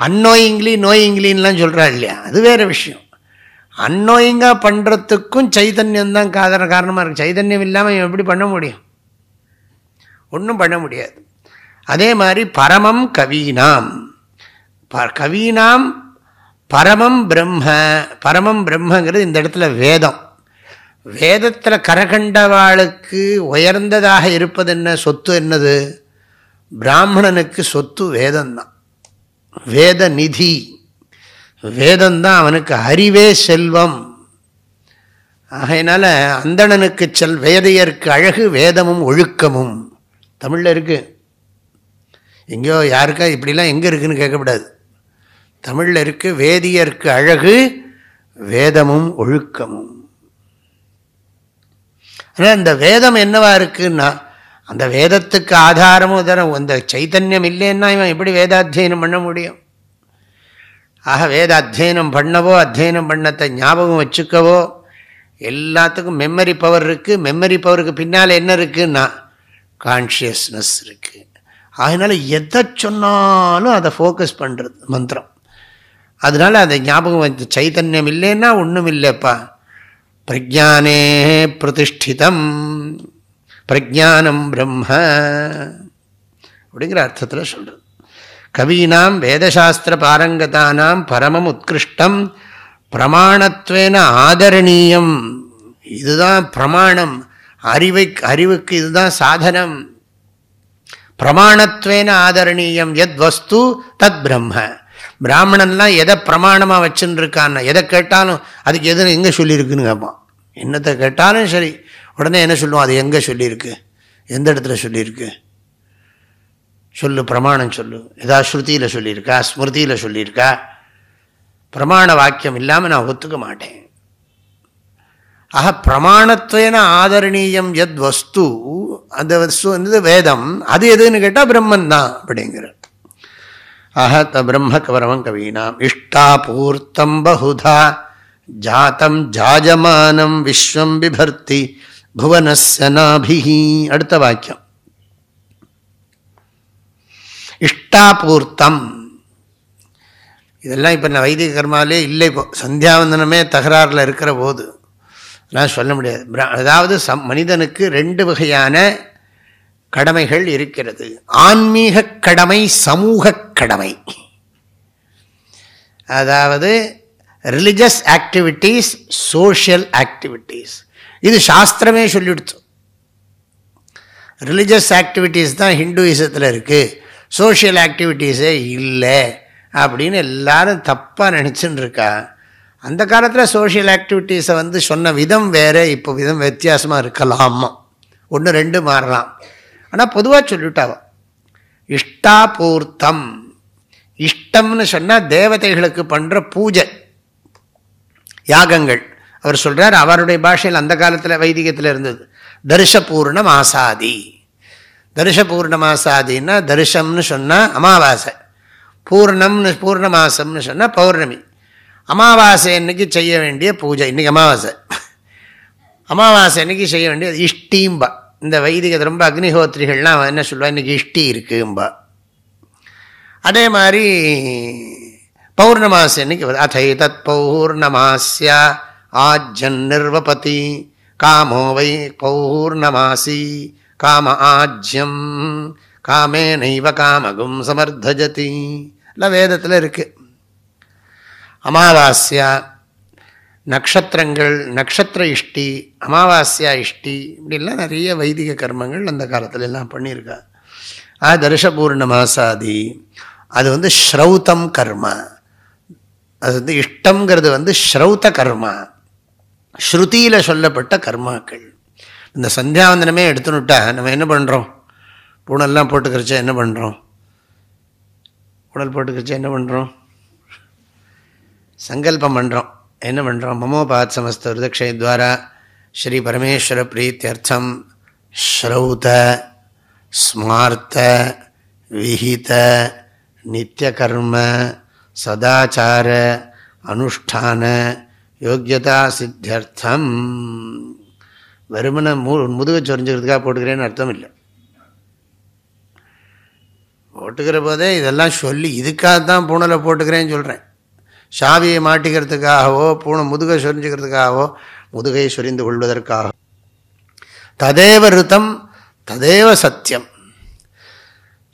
அன்னோயிங்லி நோயிங்லின்லாம் சொல்கிறா இல்லையா? அது வேறு விஷயம். அன்னோயிங்காக பண்ணுறதுக்கும் சைதன்யம் தான் காதன காரணமாக இருக்குது சைதன்யம் இல்லாமல் எப்படி பண்ண முடியும்? ஒன்றும் பண்ண முடியாது. அதே மாதிரி பரமம் கவீனாம். ப கவீனாம் பரமம் பிரம்ம. பரமம் பிரம்மங்கிறது இந்த இடத்துல வேதம். வேதத்தில் கரகண்டவாளுக்கு உயர்ந்ததாக இருப்பது என்ன? சொத்து என்னது? பிராமணனுக்கு சொத்து வேதம்தான். வேத நிதி. வேதந்தான் அவனுக்கு அறிவே செல்வம். ஆகையினால அந்தணனுக்கு செல் வேதையருக்கு அழகு வேதமும் ஒழுக்கமும். தமிழில் இருக்கு. எங்கேயோ யாருக்கா இப்படிலாம் எங்கே இருக்குதுன்னு கேட்கக்கூடாது. தமிழில் இருக்கு வேதியருக்கு அழகு வேதமும் ஒழுக்கமும். ஆனால் இந்த வேதம் என்னவா இருக்குன்னா அந்த வேதத்துக்கு ஆதாரமும் தர அந்த சைத்தன்யம் இல்லைன்னா இவன் எப்படி வேதாத்தியனம் பண்ண முடியும்? ஆக வேத அத்தியனம் பண்ணவோ அத்தியனம் பண்ணத்தை ஞாபகம் வச்சுக்கவோ எல்லாத்துக்கும் மெமரி பவர் இருக்குது மெமரி பவருக்கு பின்னால் என்ன இருக்குன்னா கான்ஷியஸ்னஸ் இருக்குது அதனால் எதை சொன்னாலும் அதை ஃபோக்கஸ் பண்ணுறது மந்திரம். அதனால் அதை ஞாபகம் வந்து சைத்தன்யம் இல்லைன்னா ஒன்றும் இல்லைப்பா. பிரஜானே பிரதிஷ்டிதம். பிரஜானம் பிரம்ம. அப்படிங்கிற அர்த்தத்தில் சொல்கிறது கவீனாம் வேதசாஸ்திர பாரங்கதானாம் பரமம் உத்கிருஷ்டம். பிரமாணத்துவேன ஆதரணீயம். இதுதான் பிரமாணம். அறிவை அறிவுக்கு இதுதான் சாதனம். பிரமாணத்துவேன ஆதரணீயம். எத் வஸ்து தத் பிரம்ம. பிராமணன்லாம் எதை பிரமாணமாக வச்சுன்னு இருக்கான்னு எதை கேட்டாலும் அதுக்கு எது எங்கே சொல்லியிருக்குன்னு கேட்பான். என்னத்தை கேட்டாலும் சரி உடனே என்ன சொல்லுவோம் அது எங்கே சொல்லியிருக்கு? எந்த இடத்துல சொல்லியிருக்கு? சொல்லு பிரமாணம் சொல்லு. ஏதா ஸ்ருதியில் சொல்லியிருக்கா ஸ்மிருதியில் சொல்லியிருக்கா? பிரமாண வாக்கியம் இல்லாமல் நான் ஒத்துக்க மாட்டேன். ஆக பிரமாணத்துவன ஆதரணீயம் எத் வஸ்து. அந்த வஸ்து வந்து வேதம். அது எதுன்னு கேட்டால் பிரம்மன் தான் அப்படிங்கிற. ஆக த பிரம்ம கவரமம் கவீனாம். இஷ்டாபூர்த்தம் பகுதா. ஜாத்தம் ஜாஜமானம் விஸ்வம் பிபர்த்தி புவனஸ்ய நாபிஹி. அடுத்த வாக்கியம். இஷ்டாபூர்த்தம். இதெல்லாம் இப்போ நான் வைதிக கர்மாவிலே இல்லை இப்போ. சந்தியாவந்தனமே தகராறில் இருக்கிற போது. நான் சொல்ல முடியாது. அதாவது சம் மனிதனுக்கு ரெண்டு வகையான கடமைகள் இருக்கிறது. ஆன்மீக கடமை சமூக கடமை. அதாவது ரிலிஜியஸ் ஆக்டிவிட்டீஸ் சோஷியல் ஆக்டிவிட்டீஸ். இது சாஸ்திரமே சொல்லிடுச்சு. ரிலிஜியஸ் ஆக்டிவிட்டீஸ் தான் ஹிந்துயிசத்தில் இருக்குது சோஷியல் ஆக்டிவிட்டீஸே இல்லை அப்படின்னு எல்லாரும் தப்பாக நினச்சின்னு இருக்கா அந்த காலத்தில் சோஷியல் ஆக்டிவிட்டீஸை வந்து சொன்ன விதம் வேறு இப்போ விதம் வித்தியாசமாக இருக்கலாமா. ஒன்று ரெண்டு மாறலாம். ஆனால் பொதுவாக சொல்லிட்டாவ இஷ்டாபூர்த்தம். இஷ்டம்னு சொன்னால் தேவதைகளுக்கு பண்ணுற பூஜை யாகங்கள். அவர் சொல்கிறார் அவருடைய பாஷையில் அந்த காலத்தில் வைதிகத்தில் இருந்தது தரிசபூர்ணம் ஆசாதி தரிச பூர்ணமாசாதின்னா தரிசம்னு சொன்னால் அமாவாசை. பூர்ணம்னு பூர்ணமாசம்னு சொன்னால் பௌர்ணமி. அமாவாசை அன்னைக்கு செய்ய வேண்டிய பூஜை இன்றைக்கி அமாவாசை. அமாவாசை அன்னைக்கு செய்ய வேண்டியது இஷ்டிம்பா இந்த வைதிக ரொம்ப அக்னிஹோத்திரிகள்லாம் என்ன சொல்லுவா? இன்றைக்கி இஷ்டி இருக்கும்பா. அதே மாதிரி பௌர்ணமாசி அன்னைக்கு அத்தை தத் பௌர்ணமாசியா ஆஜன் நிர்வபதி காமோ வை பௌர்ணமாசி காம ஆஜ்யம். காமே நைவ காமகும் சமர்த்தஜதி எல்லாம் வேதத்தில் இருக்குது அமாவாஸ்யா நக்ஷத்திரங்கள் நக்ஷத்திர இஷ்டி அமாவாஸ்யா இஷ்டி இப்படிலாம் நிறைய வைதிக கர்மங்கள் அந்த காலத்துல எல்லாம் பண்ணியிருக்கா. ஆ தரிசபூர்ண மாசாதி அது வந்து ஸ்ரௌதம் கர்ம. அது வந்து இஷ்டங்கிறது வந்து ஸ்ரௌத்த கர்மா. ஸ்ருதியில் சொல்லப்பட்ட கர்மாக்கள். இந்த சந்தியாவந்தனமே எடுத்துனுட்டா நம்ம என்ன பண்ணுறோம் பூணெல்லாம் போட்டுக்கிறச்சா என்ன பண்ணுறோம் உடல் போட்டுக்கிறச்சா என்ன பண்ணுறோம் சங்கல்பம் பண்ணுறோம் என்ன பண்ணுறோம் மமோபாத் சமஸ்த விருதக்ஷயத்வாரா ஸ்ரீ பரமேஸ்வர பிரீத்தியர்த்தம் ஸ்ரௌத ஸ்மார்த்த விஹித நித்தியகர்ம சதாச்சார அனுஷ்டான யோக்கியதா சித்தியர்த்தம். வெறுமனை மு முதுகை சொரிஞ்சுக்கிறதுக்காக போட்டுக்கிறேன்னு அர்த்தம் இல்லை போட்டுக்கிற போதே இதெல்லாம் சொல்லி இதுக்காக தான் பூணலை போட்டுக்கிறேன்னு சொல்கிறேன் சாவியை மாட்டிக்கிறதுக்காகவோ பூனை முதுகை சொரிஞ்சுக்கிறதுக்காகவோ முதுகை சொரிந்து கொள்வதற்காக. ததேவ ரிதம் ததேவ சத்தியம்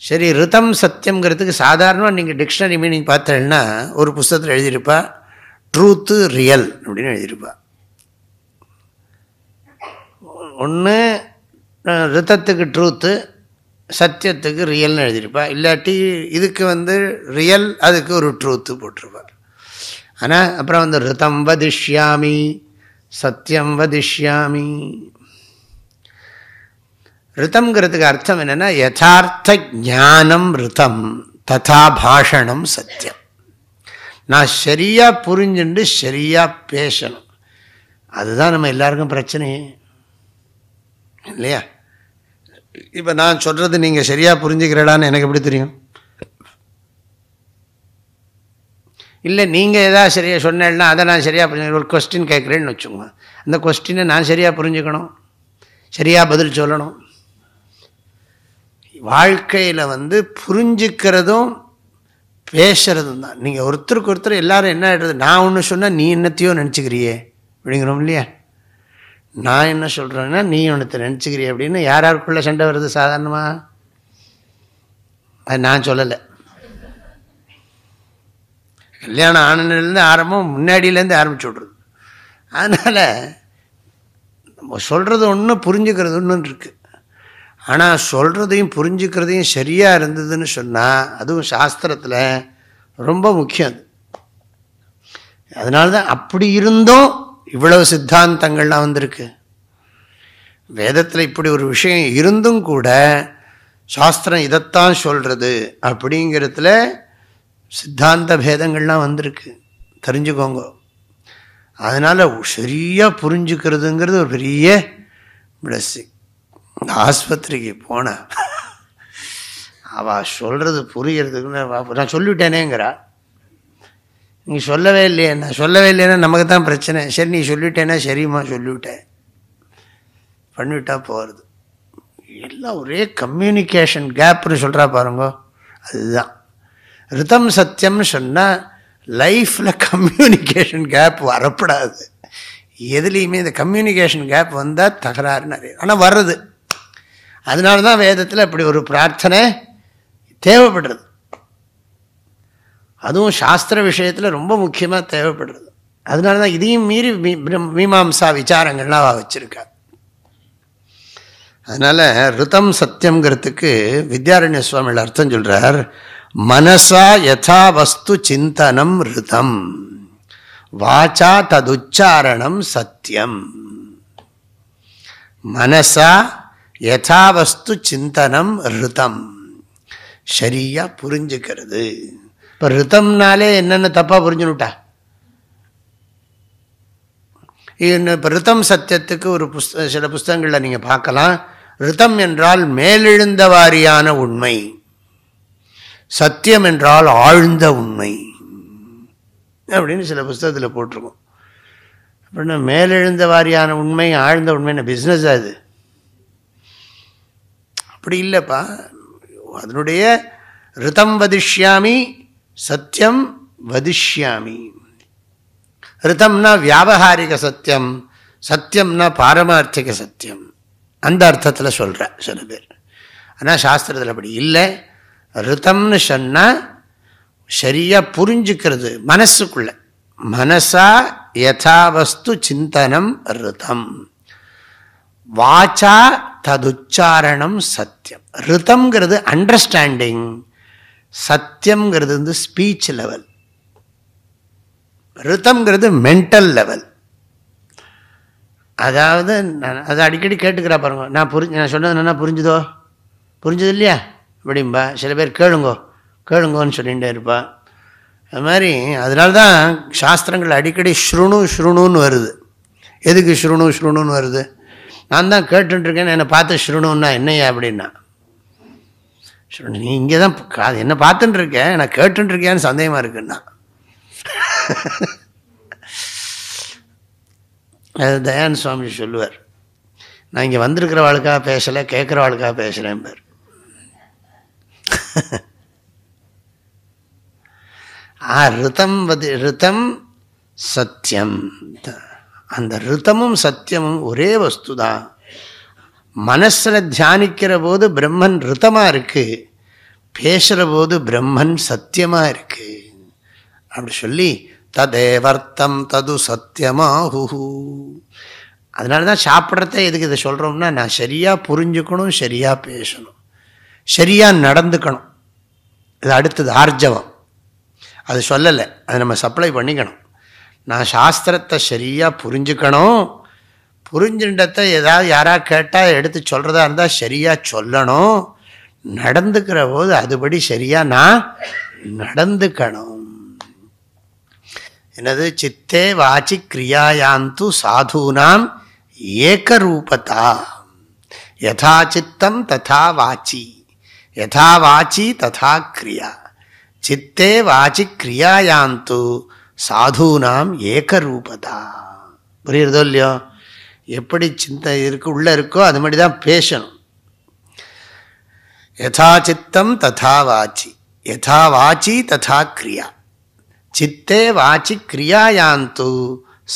சரி ரிதம் சத்தியங்கிறதுக்கு சாதாரணமாக நீங்கள் டிக்ஷனரி மீனிங் பார்த்தீங்கன்னா ஒரு புஸ்தகத்தில் எழுதியிருப்பா ட்ரூத்து ரியல் அப்படின்னு எழுதியிருப்பா. ஒன்று ரிதத்துக்கு ட்ரூத்து சத்தியத்துக்கு ரியல்னு எழுதியிருப்பா. இல்லாட்டி இதுக்கு வந்து ரியல் அதுக்கு ஒரு ட்ரூத்து போட்டிருப்பார். ஆனால் அப்புறம் வந்து ரிதம் வதிஷ்யாமி சத்தியம் வதிஷ்யாமி. ரிதம்ங்கிறதுக்கு அர்த்தம் என்னென்னா யதார்த்த ஞானம் ரிதம் ததா பாஷணம் சத்தியம். நான் சரியாக புரிஞ்சுண்டு சரியாக பேசணும். அதுதான் நம்ம எல்லாருக்கும் பிரச்சனையே. இல்லையா? இப்போ நான் சொல்கிறது நீங்கள் சரியாக புரிஞ்சுக்கிறடான்னு எனக்கு எப்படி தெரியும்? இல்லை நீங்கள் எதாவது சரியாக சொன்னேன்னா அதை நான் சரியாக புரிஞ்சு ஒரு கொஸ்டின் கேட்குறேன்னு வச்சுக்கோங்க. அந்த கொஸ்டினை நான் சரியாக புரிஞ்சுக்கணும். சரியாக பதில் சொல்லணும். வாழ்க்கையில் வந்து புரிஞ்சுக்கிறதும் பேசுறதும் தான். நீங்கள் ஒருத்தருக்கு ஒருத்தர் எல்லாரும் என்ன ஆகிடுது நான் ஒன்று சொன்னால் நீ என்னத்தையோ நினச்சிக்கிறியே. அப்படிங்கிறோம் இல்லையா? நான் என்ன சொல்கிறேன்னா நீ ஒன்றத்தை நினச்சிக்கிறீ அப்படின்னு யார் யாருக்குள்ளே சண்டை வருது சாதாரணமாக அது நான் சொல்லலை. கல்யாணம் ஆனதுலேருந்து ஆரம்பம் முன்னாடியிலேருந்து ஆரம்பிச்சு விட்றது. அதனால் நம்ம சொல்கிறது ஒன்று புரிஞ்சுக்கிறது ஒன்று இருக்குது ஆனால் சொல்கிறதையும் புரிஞ்சுக்கிறதையும் சரியாக இருந்ததுன்னு சொன்னால் அதுவும் சாஸ்திரத்தில் ரொம்ப முக்கியம் அது. அதனால தான் அப்படி இருந்தும் இவ்வளவு சித்தாந்தங்கள்லாம் வந்திருக்கு. வேதத்தில் இப்படி ஒரு விஷயம் இருந்தும் கூட சாஸ்திரம் இதைத்தான் சொல்கிறது அப்படிங்கிறதுல சித்தாந்த பேதங்கள்லாம் வந்திருக்கு. தெரிஞ்சுக்கோங்க. அதனால் சரியாக புரிஞ்சுக்கிறதுங்கிறது ஒரு பெரிய பிளஸ்ஸிங் இந்த ஆஸ்பத்திரிக்கு போனேன். அவள் சொல்கிறது புரியறதுக்கு நான் சொல்லிவிட்டேனேங்கிறா. நீ சொல்லவே இல்லையே நான் சொல்லவே இல்லைன்னா நமக்கு தான் பிரச்சனை. சரி நீ சொல்லிட்டேன்னா சரிம்மா சொல்லிவிட்டேன். பண்ணிவிட்டா போகிறது எல்லாம் ஒரே கம்யூனிகேஷன் கேப்னு சொல்கிறா பாருங்க. அதுதான். ரிதம் சத்தியம்னு சொன்னால் லைஃப்பில் கம்யூனிகேஷன் கேப் வரப்படாது. எதுலேயுமே இந்த கம்யூனிகேஷன் கேப் வந்தால் தகராறு நிறைய ஆனால் வர்றது. அதனால தான் வேதத்தில் இப்படி ஒரு பிரார்த்தனை தேவைப்படுறது. அதுவும் சாஸ்திர விஷயத்தில் ரொம்ப முக்கியமாக தேவைப்படுறது. அதனால தான் இதையும் மீறி மீமாம்சா விசாரங்கள்லாம் அவள் வச்சுருக்கா. அதனால் ரிதம் சத்தியங்கிறதுக்கு வித்யாரண்ய சுவாமிகள் அர்த்தம் சொல்கிறார் மனசா யதா வஸ்து சிந்தனம் ரிதம் வாச்சா ததுச்சாரணம் சத்தியம் மனசா யதாவஸ்து சிந்தனம் ரிதம் சரியாக புரிஞ்சுக்கிறது. இப்போ ரிதம்னாலே என்னென்ன தப்பாக புரிஞ்சுனுட்டா இப்போ ரிதம் சத்தியத்துக்கு ஒரு புஸ்த சில புஸ்தகங்களில் நீங்கள் பார்க்கலாம். ரிதம் என்றால் மேலெழுந்த வாரியான உண்மை. சத்தியம் என்றால் ஆழ்ந்த உண்மை. அப்படின்னு சில புஸ்தகத்தில் போட்டிருக்கோம். அப்படின்னா மேலெழுந்த வாரியான உண்மை ஆழ்ந்த உண்மைன்னு பிஸ்னஸ் அது அப்படி இல்லைப்பா. அதனுடைய ரிதம் வதிஷ்யாமி சத்தியம் வதிஷ்யாமி. ரிதம்னா வியாபகாரிக சத்தியம் சத்தியம்னா பாரமார்த்திக சத்தியம் அந்த அர்த்தத்தில் சொல்கிற சில பேர். ஆனால் சாஸ்திரத்தில் அப்படி இல்லை. ரிதம்னு சொன்னால் சரியாக புரிஞ்சுக்கிறது மனசுக்குள்ள. மனசா யதாவஸ்து சிந்தனம் ரிதம். வாச்சா ததுச்சாரணம் சத்தியம் ரிதம்ங்கிறது அண்டர்ஸ்டாண்டிங் சத்தியம்ங்கிறது வந்து ஸ்பீச் லெவல் ரிதம்ங்கிறது மென்டல் லெவல் அதாவது நான் அதை அடிக்கடி கேட்டுக்கிறா பாருங்க. நான் புரிஞ்சு நான் சொன்னது என்ன புரிஞ்சுதோ? புரிஞ்சது இல்லையா அப்படிம்பா. சில பேர் கேளுங்கோ. கேளுங்கோன்னு சொல்லிகிட்டே இருப்பாள் அது மாதிரி அதனால்தான் சாஸ்திரங்கள் அடிக்கடி ஸ்ருணு ஸ்ருணுன்னு வருது. எதுக்கு ஸ்ருணு ஸ்ருணுன்னு வருது? நான் தான் கேட்டுருக்கேன்னு என்னை பார்த்து ஸ்ருணுன்னா என்னையா அப்படின்னா. நீ இங்கே தான் என்ன பார்த்துட்டுருக்கேன் நான் கேட்டுருக்கேன்னு சந்தேகமாக இருக்குன்னா. அது தயான் சுவாமி சொல்லுவார். நான் இங்கே வந்திருக்கிறவாளுக்காக பேசலை கேட்குறவாளுக்காக பேசுகிறேன் பேர். ஆ ரிதம் வது ரிதம் சத்தியம் அந்த ரிதமும் சத்தியமும் ஒரே வஸ்து தான் மனசில் தியானிக்கிற போது பிரம்மன் ரிதமாக இருக்குது பேசுகிற போது பிரம்மன் சத்தியமாக இருக்குது அப்படி சொல்லி ததேவர்த்தம் தது சத்தியமாகு அதனால தான் சாப்பிட்றத எதுக்கு இதை சொல்கிறோம்னா நான் சரியாக புரிஞ்சுக்கணும் சரியாக பேசணும். சரியாக நடந்துக்கணும். இது அடுத்தது ஆர்ஜவம். அது சொல்லலை அதை நம்ம சப்ளை பண்ணிக்கணும். நான் சாஸ்திரத்தை சரியாக புரிஞ்சுக்கணும் புரிஞ்சுண்டத்தை ஏதாவது யாராக கேட்டால் எடுத்து சொல்கிறதா இருந்தால் சரியாக சொல்லணும். நடந்துக்கிற போது அதுபடி சரியாக நான் நடந்துக்கணும். என்னது? சித்தே வாச்சி கிரியாயாந்து சாதூனாம் ஏகரூபதா. யதா சித்தம் ததா வாச்சி. யதா வாச்சி ததா கிரியா. சித்தே வாச்சி கிரியாயாந்து சாதூனாம் ஏகரூபதா. புரியுறதோ இல்லையோ? எப்படி சிந்தை இருக்கு உள்ளே இருக்கோ அது மாதிரி தான் பேசணும். யதா சித்தம் ததா வாச்சி. யதா வாச்சி ததா கிரியா. சித்தே வாச்சி கிரியாயாந்து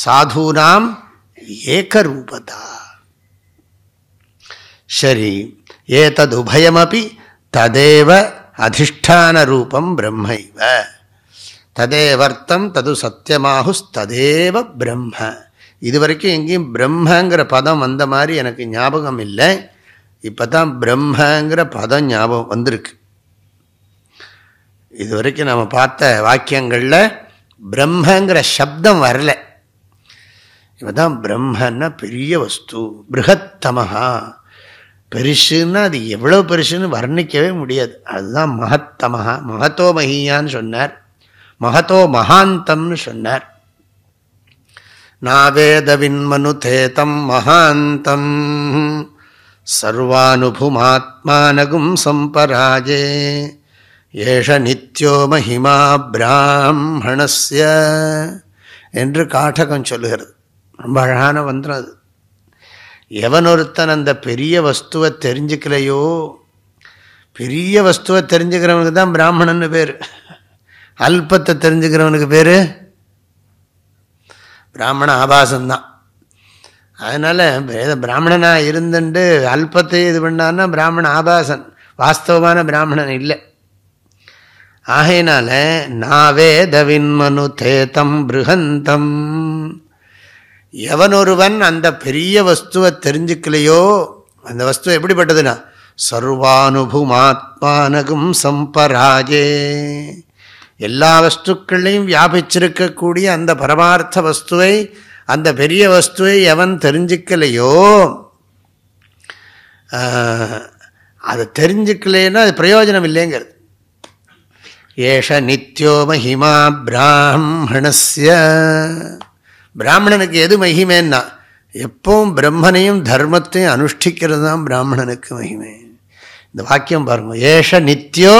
சாதுனாம் ஏகரூபதா. சரி ஏததுபயமபி ததேவ அதிஷ்டான ரூபம் பிரம்மைவ ததேவர்த்தம் தது சத்தியமாகுஸ் ததேவ பிரம்ம. இது வரைக்கும் எங்கேயும் பிரம்மங்கிற பதம் வந்த மாதிரி எனக்கு ஞாபகம் இல்லை. இப்போ தான் பிரம்மங்கிற பதம் ஞாபகம் வந்திருக்கு. இது வரைக்கும் நம்ம பார்த்த வாக்கியங்களில் பிரம்மங்கிற சப்தம் வரல. இப்போ தான் பிரம்மன்னா பெரிய வஸ்து பிருகத்தமஹா பெருசுன்னா அது எவ்வளோ பெருசுன்னு வர்ணிக்கவே முடியாது. அதுதான் மகத்தமஹா மகத்தோ மகியான்னு சொன்னார். மகத்தோ மகாந்தம்னு சொன்னார். நாவேதவின்மனுதேதம் மகாந்தம் சர்வானுபுமாத்மானகும் சம்பராஜே ஏஷ நித்யோ மகிமா பிராமணஸ்ய என்று காட்டகம் சொல்லுகிறது. ரொம்ப அழகான மந்திரம் அது. எவன் ஒருத்தன் அந்த பெரிய வஸ்துவை தெரிஞ்சுக்கலையோ பெரிய வஸ்துவை தெரிஞ்சுக்கிறவனுக்கு தான் பிராமணன்னு பேர். அல்பத்தை தெரிஞ்சுக்கிறவனுக்கு பேர் பிராமண ஆபாசம்தான். அதனால் வேத பிராமணனாக இருந்துட்டு அல்பத்தை இது பண்ணான்னா பிராமண ஆபாசன் வாஸ்தவமான பிராமணன் இல்லை. ஆகையினால நாவேதவின்மனு தேதம் பிருகந்தம் எவனொருவன் அந்த பெரிய வஸ்துவை தெரிஞ்சுக்கலையோ அந்த வஸ்து எப்படிப்பட்டதுன்னா சர்வானுபுமாத்மானகும் சம்பராஜே. எல்லா வஸ்துக்களையும் வியாபிச்சிருக்கக்கூடிய அந்த பரமார்த்த வஸ்துவை அந்த பெரிய வஸ்துவை எவன் தெரிஞ்சுக்கலையோ அதை தெரிஞ்சுக்கலைன்னா அது பிரயோஜனம் இல்லைங்கிறது. ஏஷ நித்யோ மகிமா பிராமணஸ்ய. பிராமணனுக்கு எது மகிமேன்னா எப்பவும் பிரம்மனையும் தர்மத்தையும் அனுஷ்டிக்கிறது தான் பிராமணனுக்கு மகிமை. இந்த வாக்கியம் பாருங்கள் ஏஷ நித்யோ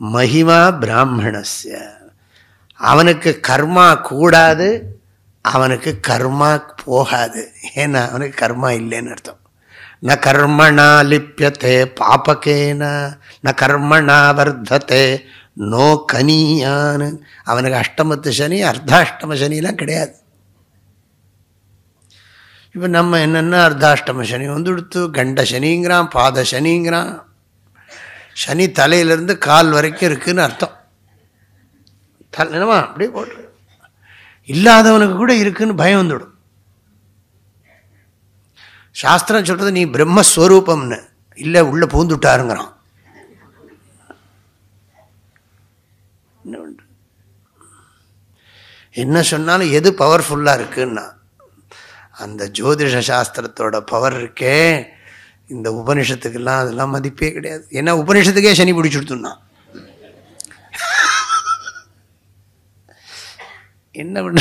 மகிமா பிராமணஸ்ய. அவனுக்கு கர்மா கூடாது அவனுக்கு கர்மா போகாது. ஏன்னா அவனுக்கு கர்மா இல்லைன்னு அர்த்தம். ந கர்மணா லிப்பியத்தே பாபகேன ந கர்மணா வர்த்தத்தை நோ கனியான்னு அவனுக்கு அஷ்டமத்து சனி அர்த்தாஷ்டம சனிலாம் கிடையாது. இப்போ நம்ம என்னென்ன அர்த்தாஷ்டம சனி வந்து கொடுத்து கண்ட சனிங்கிறான் பாத சனிங்கிறான். சனி தலையிலேருந்து கால் வரைக்கும் இருக்குதுன்னு அர்த்தம். தலை என்னமா அப்படியே போட்டு. இல்லாதவனுக்கு கூட இருக்குன்னு பயம் வந்துவிடும் சாஸ்திரம் சொல்கிறது நீ பிரம்மஸ்வரூபம்னு. இல்லை உள்ளே பூந்துட்டாருங்கிறான். என்ன சொன்னாலும் எது பவர்ஃபுல்லாக இருக்குன்னா அந்த ஜோதிஷ சாஸ்திரத்தோட பவர் இருக்கே. இந்த உபனிஷத்துக்கெல்லாம் அதெல்லாம் மதிப்பே கிடையாது. ஏன்னா உபனிஷத்துக்கே சனி பிடிச்சுடுத்துன்னா. என்ன பண்ண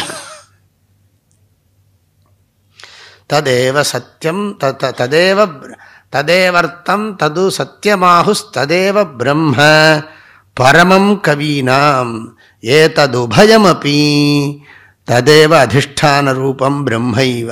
ததேவ சத்தியம் ததேவ ததேவர்த்தம் தது சத்தியமாகுஸ் ததேவ பிரம்ம பரமம் கவீனாம் ஏததுபயமபி ததேவ அதிஷ்டான ரூபம் பிரம்மைவ.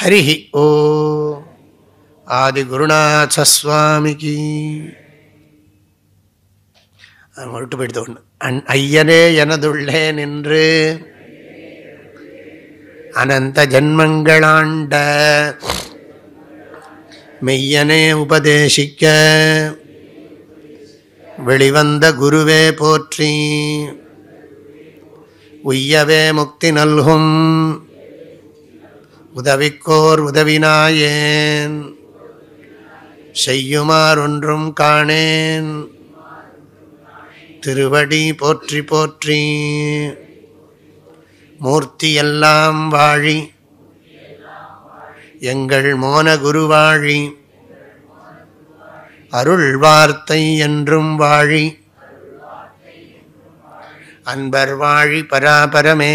ஹரி ஓ ஆதிகுருநாசஸ்வாமிக்கு விட்டு போயிடுத்த ஒன்று அன் ஐயனே எனதுள்ளே நின்று அனந்த ஜன்மங்களாண்ட மெய்யனே உபதேசிக்க வெளிவந்த குருவே போற்றி உய்யவே முக்தி நல்கும். உதவிக்கோர் உதவினாயேன். செய்யுமாறொன்றும் காணேன். திருவடி போற்றி போற்றி. மூர்த்தியெல்லாம் வாழி. எங்கள் மோன குருவாழி அருள் வார்த்தை என்றும் வாழி. அன்பர் வாழி பராபரமே.